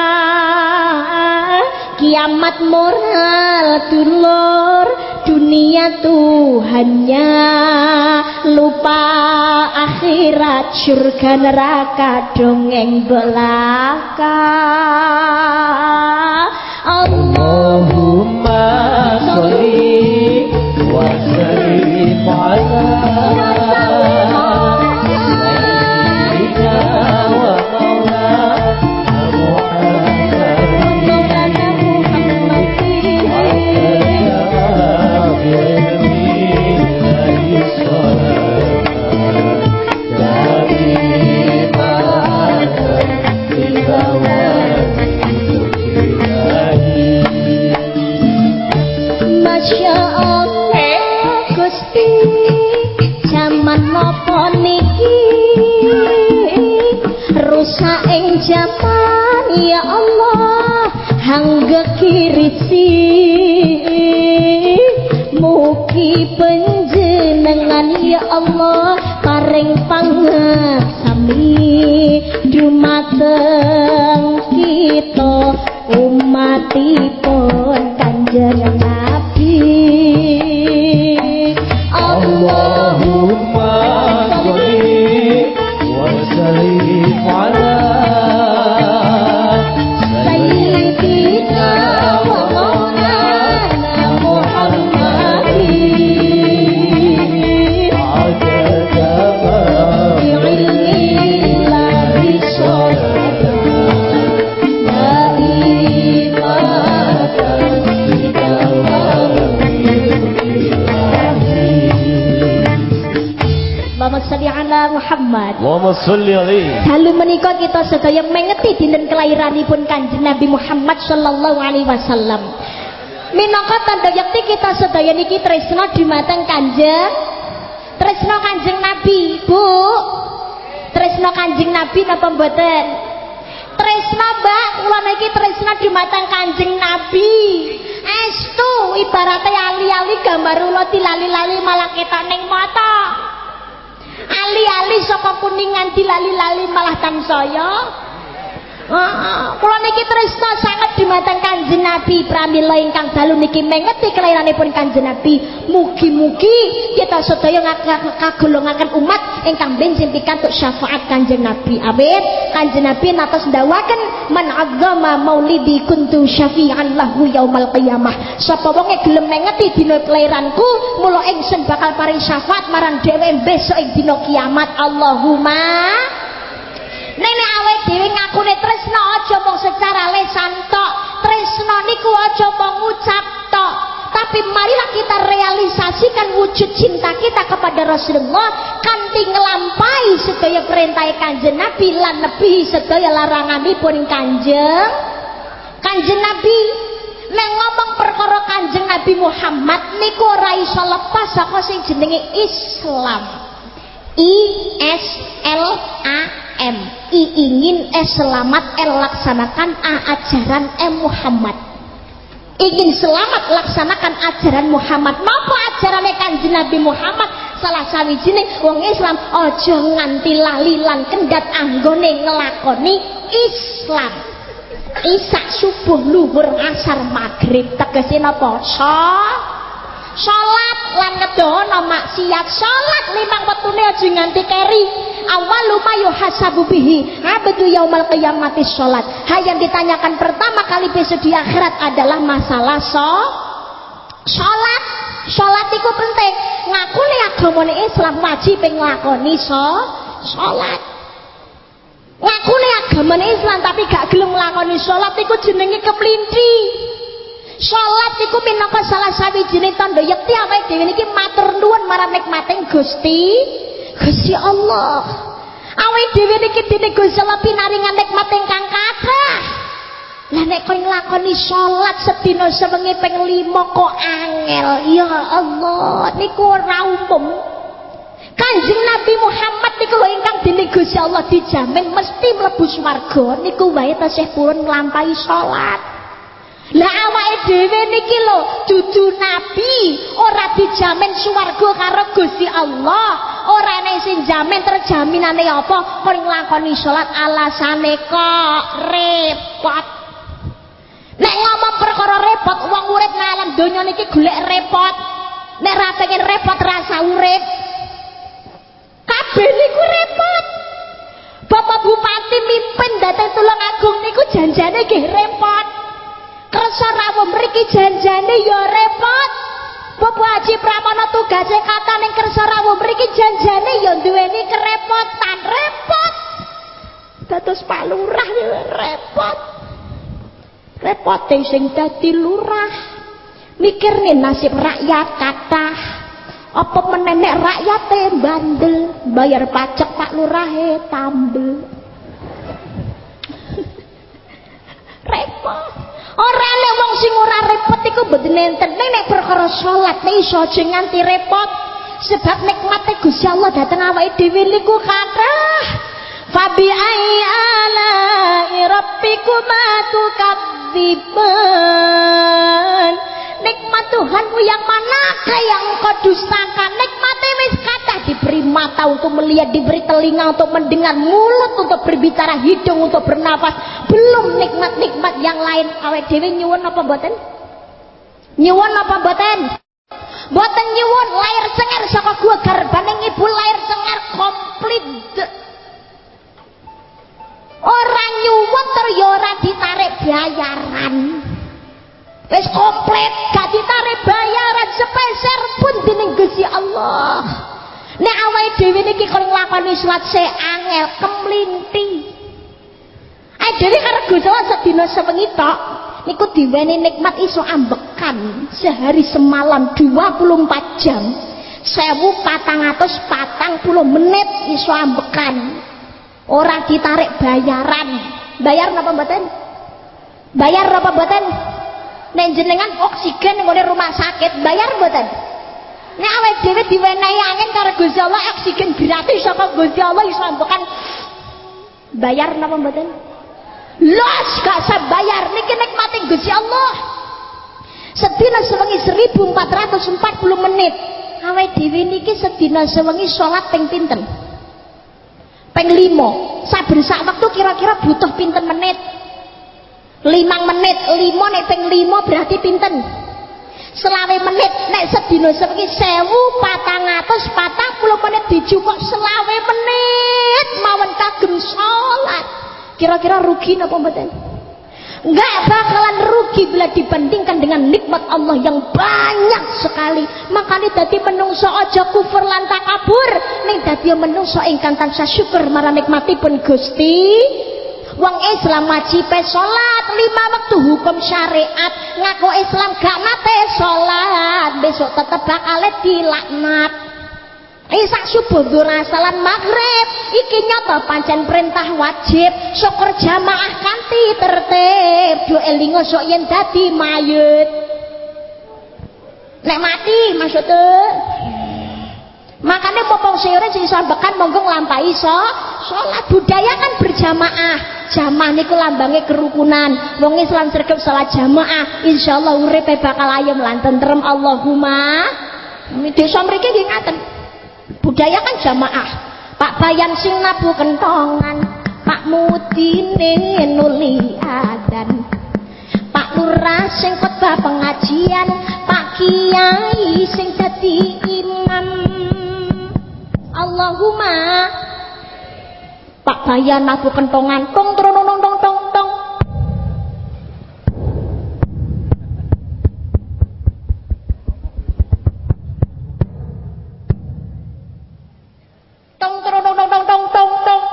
Kiamat moral dulur dunia Tuhannya lupa akhirat surga neraka dongeng belaka. Allahumma Muhammad. Allahumma sholli alaihi. Dalu menika kita sedaya mengeti dinten kelairanipun Kanjeng Nabi Muhammad sallallahu alaihi wasallam. Minangka tanda yakti kita sedaya niki tresna dumateng Kanjeng tresna Kanjeng Nabi, Bu. Tresna Kanjeng Nabi napa mboten? Tresna Mbak, kula niki tresna dumateng Kanjeng Nabi. Estu ibaratnya ali-ali gambar ulo dilali-lali malah ketok ning mata kuningan dilali-lali malah tansaya Kula niki tresna sangat dumateng Kanjeng Nabi pramila ingkang dalu niki mengeti kelairanipun Kanjeng Nabi. Mugi-mugi kita sedaya kagolongaken umat ingkang bensin pikantuk syafaat Kanjeng Nabi. Amin. Kanjeng Nabi natos ndawaken man azzama maulidi kuntu syafi'an lahu yaumal qiyamah. Sapa wong gelem mengeti dina kelairanku, mula ingsun bakal paring syafaat marang dhewe besok ing dina kiamat. Allahumma Nenek awet dhewe ngakune tresna aja mung secara lesan tok. Tresna niku aja mung ngucap tok. Tapi marilah kita real merealisasikan wujud cinta kita kepada Rasulullah kanthi ngelampai sedaya perintah Kanjeng Nabi lan nebihi sedaya laranganipun Kanjeng Kanjeng Nabi Nek ngomong perkara Kanjeng Nabi Muhammad niku ora iso lepas saka sing jenenge Islam. I S L A M. I ingin selamat laksanakan A ajaran Muhammad. Ingin selamat laksanakan ajaran Muhammad. Napa ajarane Kanjeng Nabi Muhammad? Salah sawijining wong Islam aja nganti lali lan anggone nglakoni Islam. Isak subuh luhur asar maghrib tegese napa? So salat lan ngedono maksiat salat limang wetune aja nganti keri awalu mayu hasabu bihi yaumal qiyamati salat ha yang ditanyakan pertama kali besok di akhirat adalah masalah so salat salat itu penting. Ngaku nih agamane Islam wajib nglakoni so salat ngakune agamane Islam tapi gak gelem nglakoni salat iku jenenge keplinci salat iku minangka salah sawijining tandha yekti awake dhewe niki matur nuwun marang nikmating Gusti Gusti Allah. Awake dhewe niki dene Gusti Allah pinaringan nikmat ingkang kathah lah nek kowe nglakoni salat sedina sewengi ping 5 kok angel ya Allah niku ora umum Kanjeng Nabi Muhammad niku lho ingkang dening Gusti Allah dijamin mesti mlebu swarga niku wae tasih purun nglampahi salat. Lah awake dhewe niki lho dudu nabi ora dijamin swarga karo Gusti Allah. Ora ana sing jamin terjaminane apa kon nglakoni salat alasane kok repot. Nek ngomong perkara repot wong urip nang alam donya niki golek repot. Nek ra pengen repot rasa urip. kabeh niku repot. Bapak Bupati mimpin datang tulung agung niku janjane nggih repot. Kersa rawuh mriki janjane ya repot. Bapak Haji Pramono tugase kata ning kersa rawuh mriki janjane ya duweni kerepotan. Repot. Dados Pak Lurah ya repot repot sing dadi lurah. Mikir nih nasib rakyat kathah. Apa menenek rakyate bandel? Bayar pajak Pak Lurahe tambel. Repot. Ora nek wong sing ora repot iku mboten enten nek perkara salat nek iso nganti repot. Sebab nikmate Gusti Allah dateng awake dhewe niku kathah. Fabi ala rabbikuma tukadziban nikmat Tuhanmu yang manakah yang engkau dustakan. Nikmatnya wis kata diberi mata untuk melihat diberi telinga untuk mendengar mulut untuk berbicara hidung untuk bernafas. Belum nikmat-nikmat yang lain. Awet dewi nyuwun apa mboten? Nyuwun apa mboten? Mboten nyuwun lahir cengar Awake dhewe niki kon nglakoni salat se angel kemlinti. Karo Gusti Allah sedina sewengi tok niku diweni nikmat iso ambekan sehari semalam 24 jam. Sewu patang atus patang puluh menit iso ambekan ora ditarik bayaran bayar napa mboten bayar napa mboten nek jenengan oksigen ning rumah sakit bayar mboten nek awake dhewe diwenehi angin karo Gusti Allah oksigen gratis saka Gusti Allah iso bukan bayar napa mboten? Los gak usah bayar. Niki nikmati Gusti Allah. Sedina sewengi 1440 menit. Awake dhewe niki sedina sewengi salat ping pinten? Ping 5 saben sak wektu kira-kira butuh pinten menit? Limang menit. Lima nek ping lima berarti pinten selawe menit nek sewu patang puluh menit dijukuk selawe menit mawon kagem sholat kira-kira rugi napa mboten Enggak bakalan rugi bila dibandingkan dengan nikmat Allah yang banyak sekali. Makanya dadi menungso aja kufur lan takabur. Ning dadi menungso ingkang tansah syukur marang nikmatipun Gusti wong Islam wajib salat lima waktu hukum syariat. Ngaku Islam gak nate salat besok tetep bakal dilaknat. Isak subuh dura salam maghrib iki nyata pancen perintah wajib. Syukur jamaah kanti tertib do elingo sok yen dadi mayit. Nek mati maksudnya? Makanya popong sore sing sambekan monggo nglampahi so salat budaya kan berjamaah jamaah niku lambange kerukunan. Wong Islam sregep salat jamaah insyaallah uripe bakal ayem lan tentrem. Allahumma. Desa mriki nggih ngaten. Budaya kan jamaah. Pak Bayan sing nabu kentongan Pak Mudine nuli adan. Pak Lurah sing khotbah pengajian Pak Kiai sing dadi imam. Allahumma Pak Bayan masuk kentongan tong tong tong tong tong tong. Tong tong tong tong tong tong tong tong.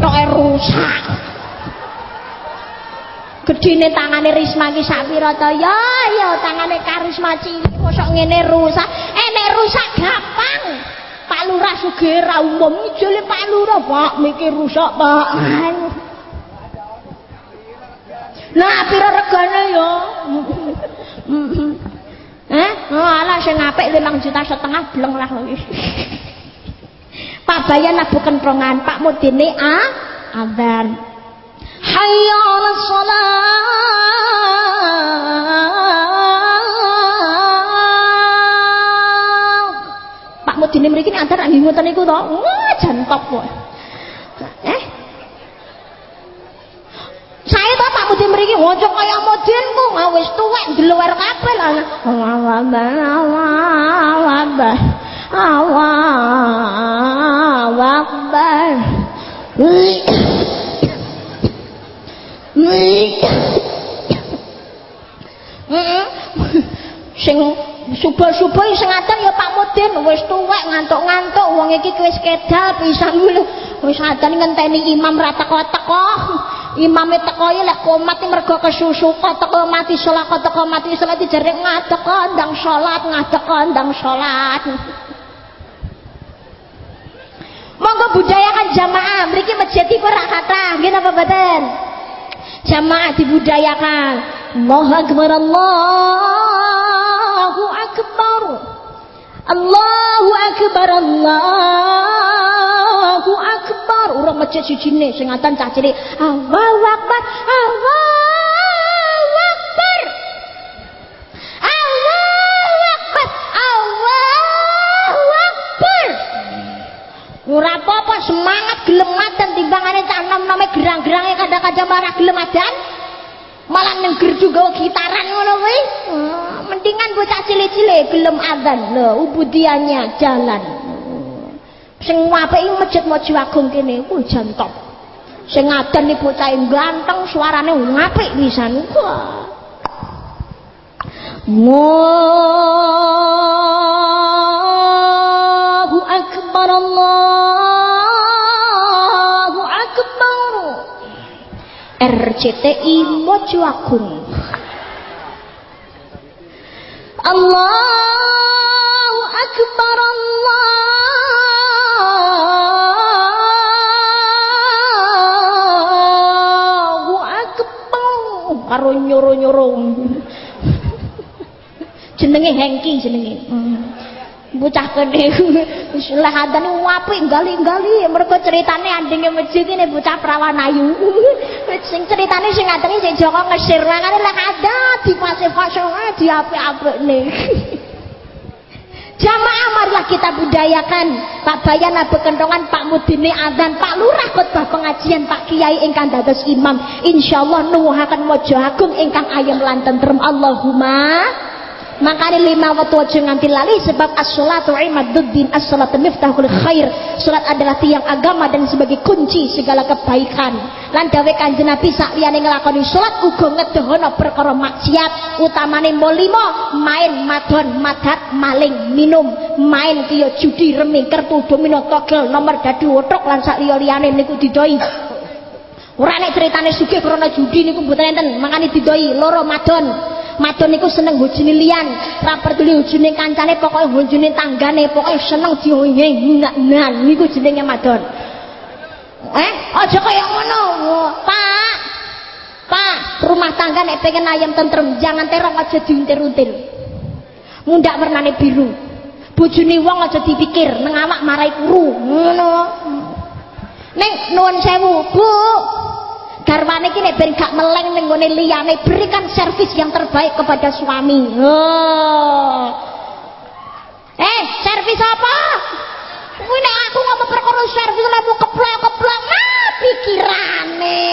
Tok rusak. Gedine tangane Risma ki sak pira to? Ya ya tangane Karisma cilik mosok ngene rusak. Eh nek rusak gampang. Pak Lurah sugih ra umum jole Pak Lurah Pak mikir rusak Pak. Nah, pira regane ya? Eh, oh alah sing apik 5 juta setengah bleng lah Pak Bayan nabu kentrongan, Pak Mudine a adzan. Pak Mudine mriki nek adzan nggih ngoten niku to. Wah, jantok kok. Eh, saya to Pak Mudin mriki waca kaya Mudin ku wis tuwek dluwer kabeh lah. Allah Allah Allah Akbar. Sing subuh-subuh sing ngaten ya Pak Mudin wis tuwek ngantuk-ngantuk wong iki wis kedal pisan lho. Wis ngaten ngenteni imam ra teko-teko. Imame teko ya lek komat mergo kesusu teko mati salat teko mati salat dijerek ngadeg kondang salat ngadeg kondang salat. Monggo budayakan jamaah, mriki masjid iku ora kathah, nggih napa mboten? Jamaah dibudayakan. Allahu akbar Allahu akbar. Allahu akbar Allahu akbar. Urang masjid sijine sing ngaten cah cilik. Allahu akbar. Allahu Ora apa-apa semangat gelem madan timbangane cah nom-nome gerang-gerange kadang-kadang marah gelem madan. Malah nengger juga gitaran ngono kuwi. Hmm, mendingan bocah cilik-cilik gelem adzan. Lho, ubudiannya jalan. Sing apik masjid Mojo Agung kene jantok. Sing adzan iki bocah ganteng, suarane apik pisan. Wah. RCTI Mojo Allahu akbar Allahu akbar karo nyoro-nyoro jenenge Hengki jenenge. Hmm. Bocah kene wis lah adane apik gali-gali. Mergo ceritane andinge masjid ini bocah perawan ayu. sing ceritane sing ngateni sing Joko ngesir. Makane lah ada fase-fase di apik-apikne. Jamaah marilah kita budayakan. Pak Bayan Abu Kentongan Pak Mudine Adzan Pak Lurah khotbah pengajian Pak Kiai ingkang dados imam. Insyaallah nuwuhaken mojo agung ingkang ayem lan tentrem. Allahumma makanya lima waktu aja nganti lali sebab as-salatu imaduddin as-salatu miftahul khair. Salat adalah tiang agama dan sebagai kunci segala kebaikan. Lan dawe kanjeng Nabi sak liyane nglakoni salat uga ngedohono perkara maksiat. Utamane mbok lima main madon madat maling minum. Main kaya judi remi kertu domino togel nomor dadu otrok lan sak liya-liyane niku didoi ora nek critane sugih krana judi niku mboten enten makane didoi loro madon Madon niku seneng hujune liyan, ra peduli hujune kancane, pokoke hujune tanggane, pokoke seneng dioyeng nan niku jenenge madon. Eh, aja kaya ngono. Pak. Pak, rumah tangga nek pengen ayam tentrem, jangan terong aja diuntir-untir. Mundak warnane biru. Bojone wong aja dipikir, nang awak marai kuru. Ngono. Ning nuwun sewu, Bu. Garwane iki nek ben gak meleng ning liyane berikan servis yang terbaik kepada suami. Oh. eh servis apa? Kuwi nek aku ngomong perkara servis lamu keplok-keplok ah pikirane.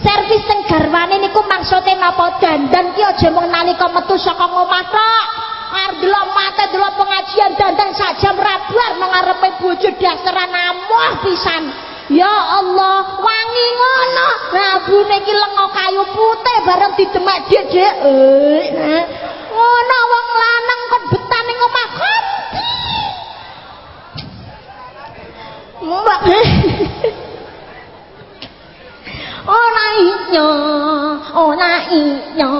Servis teng garwane niku maksude napa dandan ki aja mung nalika metu saka omah tok arep delok mate delok pengajian dandan sak jam rabar nang ngarepe bojo dasaran amuh pisan Ya Allah, wangi ngono. Rabune iki lengo kayu putih bareng didemak dhek-dhek. Eh, ngono wong lanang kok betah ning omah. Mbak. Oh naiknya, oh naiknya.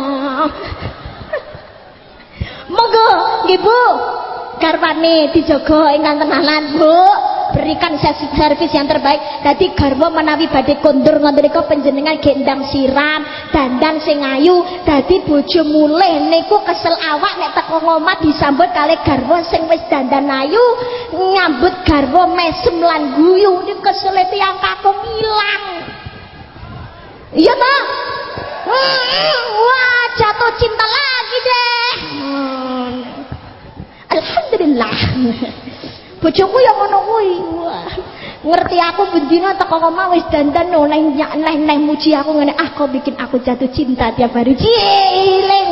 Monggo, nggih Bu. Garwane dijogo ingkang tenanan, Bu. Berikan servis yang terbaik. Dadi garwa menawi badhe kondur ngoten niku panjenengan gendang siram dandan sing ayu. Dadi bojo mulih niku kesel awak nek teko ngomah disambut kali garwa sing wis dandan ayu nyambut garwa mesem lan guyu. Niku kesel tiyang kakung ilang iya hmm, wah jatuh cinta lagi deh. Alhamdulillah. Bojoku yang ngono kuwi. Ngerti aku bendina teko omah wis dandan oleh neh neh muji aku ngene ah kok bikin aku jatuh cinta tiap hari? Ciling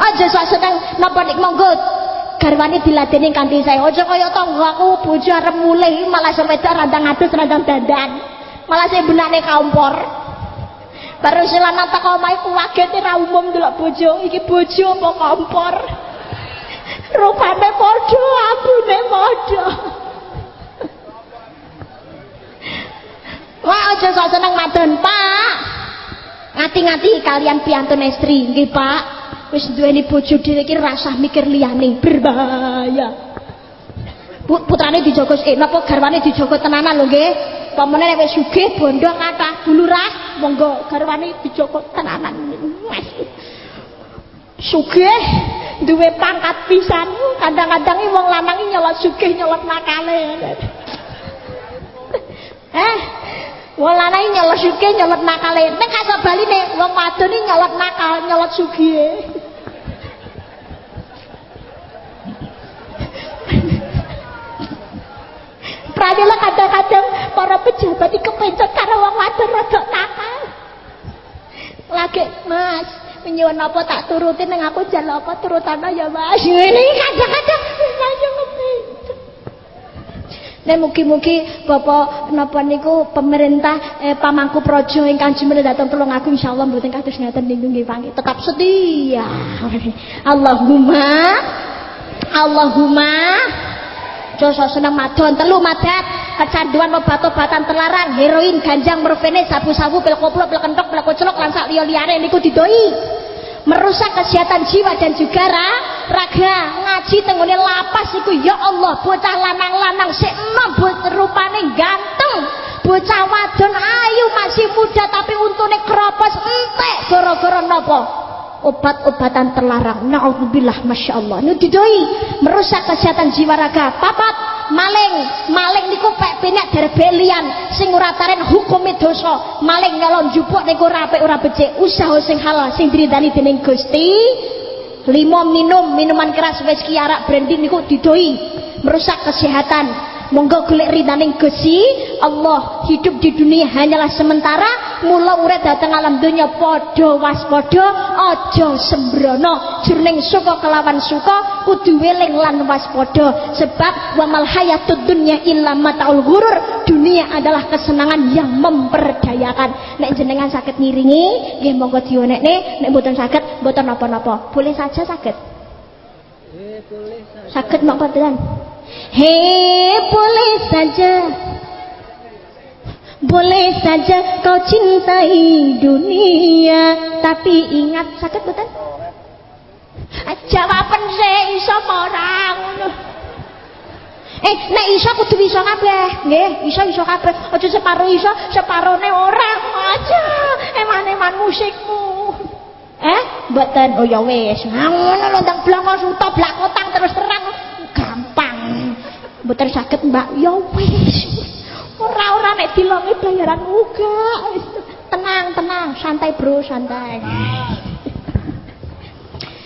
aja sak seneng napa nek monggo garwane diladeni kanthi saya aja kaya tangga aku bojo arep mulih malah sampe randang adus randang dandan malah saya benane kompor Baru lanang tak omahe ku wagete ra umum delok bojo, iki bojo apa kompor. Rupane padha, abune padha. Wah, aja sok seneng madon, Pak. Ngati-ngati kalian piantun istri, nggih, Pak. Wis duweni bojo dhewe iki rasah mikir liyane, berbahaya. Putrane dijogo eh napa garwane dijogo tenanan lho nggih. Pamane nek wis sugih bondo kathah bulurah monggo garwane dijogo tenanan. Sugih duwe pangkat pisan. Kadang-kadang wong lanang nyolot sugih nyolot nakale. Eh, wong lanang nyolot sugih nyolot nakale. Nek kaso baline wong wadon nyolot nakal nyolot sugih. Pradila kadang-kadang para pejabat iki kepencet karo wong wadon rada nakal. Lagi, Mas, nyuwun apa tak turutin nang aku jalan apa turutana ya, Mas. Ini kadang-kadang nanya kepencet. Nek mugi-mugi Bapak napa niku pemerintah eh, pamangku praja ingkang jumeneng dhateng tulung aku insyaallah mboten kados ngaten niku nggih pangke tetap setia. Allahumma Allahumma. Dosa seneng madon telu madat kecanduan obat-obatan terlarang heroin ganjang morfine sabu-sabu pil koplo pil kentok pil kocelok lan sak liya-liyane niku didoi merusak kesehatan jiwa dan juga ra, raga ngaji tenggone lapas iku ya Allah bocah lanang-lanang sik enom rupane ganteng. Bocah wadon ayu masih muda tapi untune kropos entek gara-gara napa obat-obatan terlarang. Nauzubillah, masya Allah. Ini didoi merusak kesehatan jiwa raga. Papat maling, maling niku pek penak dari sing ora taren hukum dosa. Maling nyalon jupuk niku rapi ora becik. Usaha sing halal sing diridani dening Gusti. Limo minum minuman keras whisky arak brandy niku didoi merusak kesehatan monggo golek ridaning Gusti. Allah hidup di dunia hanyalah sementara. Mula urip dateng alam dunia padha waspada aja sembrono. Jroning suka kelawan suka kudu weling lan waspada. Sebab wa mal hayatud dunya illa mataul ghurur. Dunia adalah kesenangan yang memperdayakan. Nek jenengan sakit ngiringi nggih monggo dionekne. Nek mboten sakit mboten napa-napa. Boleh saja sakit? Sakit mak padaran. Hei boleh saja boleh saja kau cintai dunia Tapi ingat sakit betul Jawaban saya iso orang Eh, nek iso kudu iso kabeh. Nggih, iso iso kabeh. Aja separo iso, separone ora. Aja eman-eman musikmu. Eh, mboten. Oh ya wis. Ngono lho ndang blongo suto blak terus terang. Mboten saged, Mbak. Ya wis. Ora-ora nek dilongi bayaran uga. Tenang, tenang, santai, Bro, santai.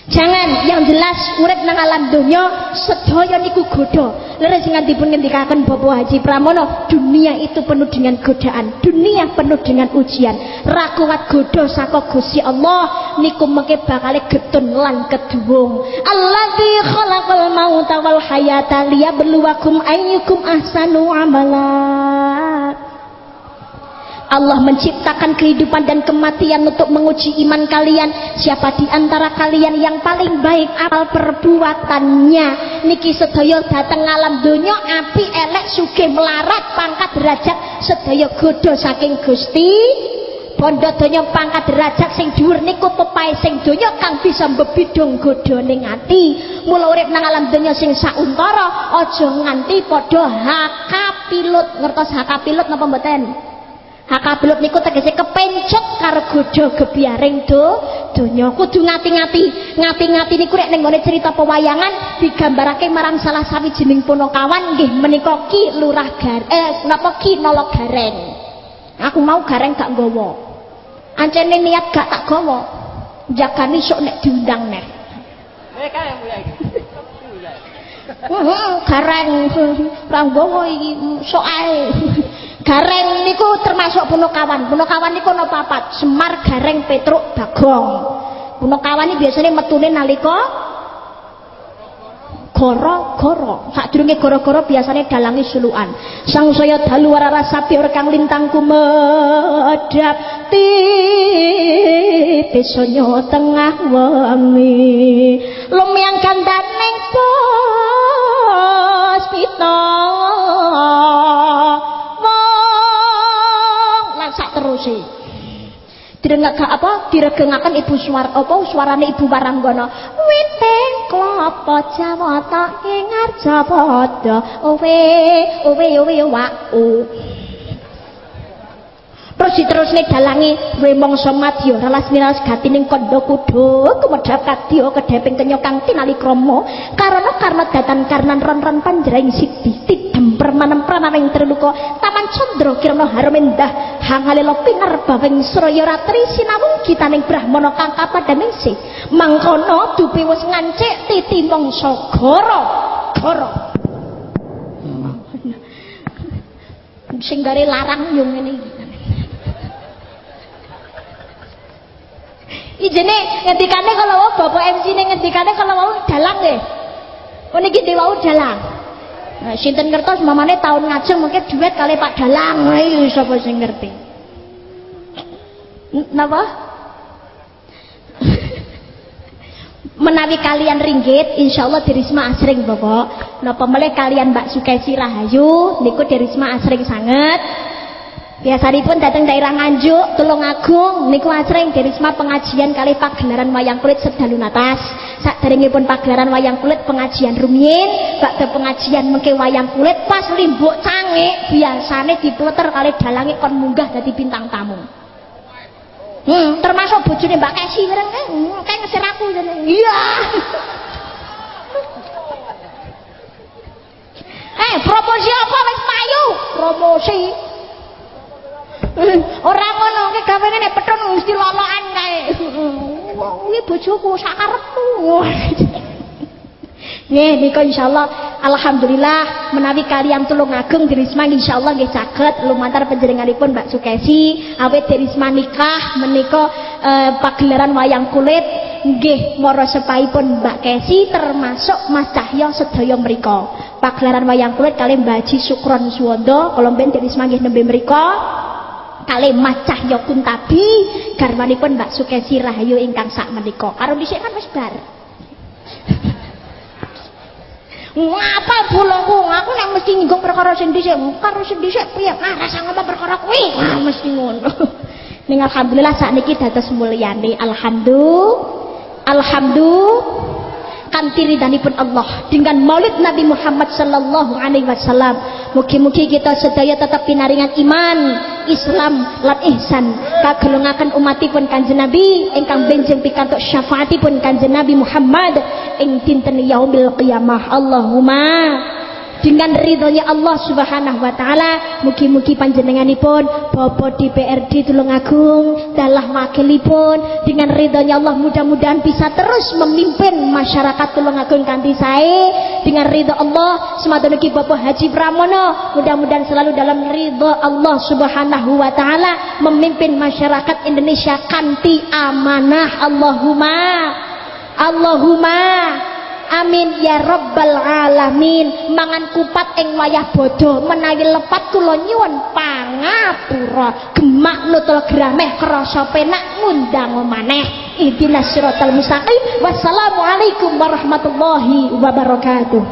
Jangan yang jelas urip nang alam donya sedaya niku godha. Leres sing dipun ngendikaken Bapak Haji Pramono, dunia itu penuh dengan godaan, dunia penuh dengan ujian. Ra kuat godha saka Gusti Allah niku mengke bakale getun lan keduwung. Allazi khalaqal mauta wal hayata liyabluwakum ayyukum ahsanu amala. Allah menciptakan kehidupan dan kematian untuk menguji iman kalian. Siapa di antara kalian yang paling baik amal perbuatannya? Niki sedaya dateng alam dunia api elek suge melarat pangkat derajat sedaya godo saking Gusti Bondo donya pangkat derajat sing dhuwur niku pepae sing donya kang bisa mbebidong godhone ati. Mula urip nang alam donya sing sauntara aja nganti padha hakapilut. Ngertos hakapilut napa mboten? Hakabelut niku tegese kepencut karo godha gebiaring do donya kudu ngati-ngati. Ngati-ngati niku rek ning cerita pewayangan digambarake marang salah sawijining punakawan nggih menika Ki Lurah Gar eh napa Ki Nolok Gareng. Aku mau gareng gak nggawa. Ancene niat gak tak gawa. Jagani sok nek diundang neh. Eh kae ya iki. Gareng ra nggawa iki sok ae. Gareng niku termasuk punokawan. Punokawan niku ana papat, Semar, Gareng, Petruk, Bagong. Punokawan iki biasane metune nalika goro-goro. Sadurunge goro-goro biasane dalangi sulukan. Sang saya dalu warara sapi kang lintang kumedhap tisonyo tengah wengi. Lumyang kandaning puspita. Teruse direngak apa? Diregengaken ibu suara apa suarane ibu Waranggono witeng klapa jawata ing arjapada owe owe owe wau terus diterusne dalangi we mangsa madya ralas miras gatining kandha kuda kumedhap kadya kedheping kenya kang tinali krama karana karena datan karnan ron-ron panjraing sidi tidem permanem pranawing terluka taman candra kirana harum endah. Hangalila pinerbawing sraya ratri sinawung gitaning brahmana kang kapadaning sih mangkono dupi wis ngancik titi mangsa goro. Goro. Sing larang yung ngene Ijene ngendikane kalau wau bapak MC ne ngendikane kalau wau dalang nggih. Oh niki wau dalang. Nah, sinten ngertos mamane tahun ngajeng mungkin duet kali Pak Dalang. Iki sapa sing ngerti? Napa? menawi kalian ringgit insyaallah dirisma asring bapak napa meleh kalian Mbak Sukesi Rahayu niku dirisma asring sangat Biasanipun datang daerah Nganjuk, Tulung Agung, niku asring derisma pengajian kali pagelaran wayang kulit sedalu natas. pun pagelaran wayang kulit pengajian rumiyin, bakda pengajian mengke wayang kulit pas limbuk canggih biasane dipleter kali dalangi kon munggah dadi bintang tamu. Hmm, termasuk bojone Mbak Kesi bareng kan, kayak ngesir aku Iya. Eh, promosi apa wis payu? Promosi Ora ngono ki gawene nek petun mesti lolokan kae. Wong iki bojoku sak karepku. Nggih nika insyaallah alhamdulillah menawi kalian tulung ageng dirisma insyaallah nggih saged lumantar panjenenganipun Mbak Sukesi awet dirisma nikah menika eh, pagelaran wayang kulit nggih mara sepaipun Mbak Kesi termasuk Mas Cahyo sedaya mriku. Pagelaran wayang kulit kali Mbak Haji Sukron Suwondo kala mben dirisma nggih nembe mriku kali Mas Cahyo Kuntabi garwanipun Mbak Sukesi Rahayu ingkang sak menika. Karo dhisik kan wis bar. Ngapa bulangku? Aku nek mesti nyinggung perkara sing dhisik, karo sing dhisik piye? Nah, rasa ngomong perkara kuwi. Nah, mesti ngono. Ning alhamdulillah sakniki dados mulyane. Alhamdulillah. Alhamdulillah kanthi ridhanipun Allah dengan maulid Nabi Muhammad sallallahu alaihi wasallam. Mugi-mugi kita sedaya tetap pinaringan iman Islam lan ihsan. Kagelungaken umatipun Kanjeng Nabi ingkang benjing pikantuk syafaatipun Kanjeng Nabi Muhammad ing dinten yaumil qiyamah. Allahumma dengan ridhonya Allah Subhanahu wa taala mugi-mugi panjenenganipun Bapak DPRD Tulungagung dalah wakilipun. Dengan ridhonya Allah mudah-mudahan bisa terus memimpin masyarakat Tulungagung kanthi sae. Dengan ridho Allah semata ugi Bapak Haji Pramono mudah-mudahan selalu dalam ridho Allah Subhanahu wa taala memimpin masyarakat Indonesia kanthi amanah. Allahumma Allahumma Amin ya rabbal alamin. Mangan kupat ing wayah bodo menawi lepat kula nyuwun pangapura. Gemak nutul grameh krasa penak ngundang maneh. Ihdinas siratal mustaqim. Wassalamualaikum warahmatullahi wabarakatuh.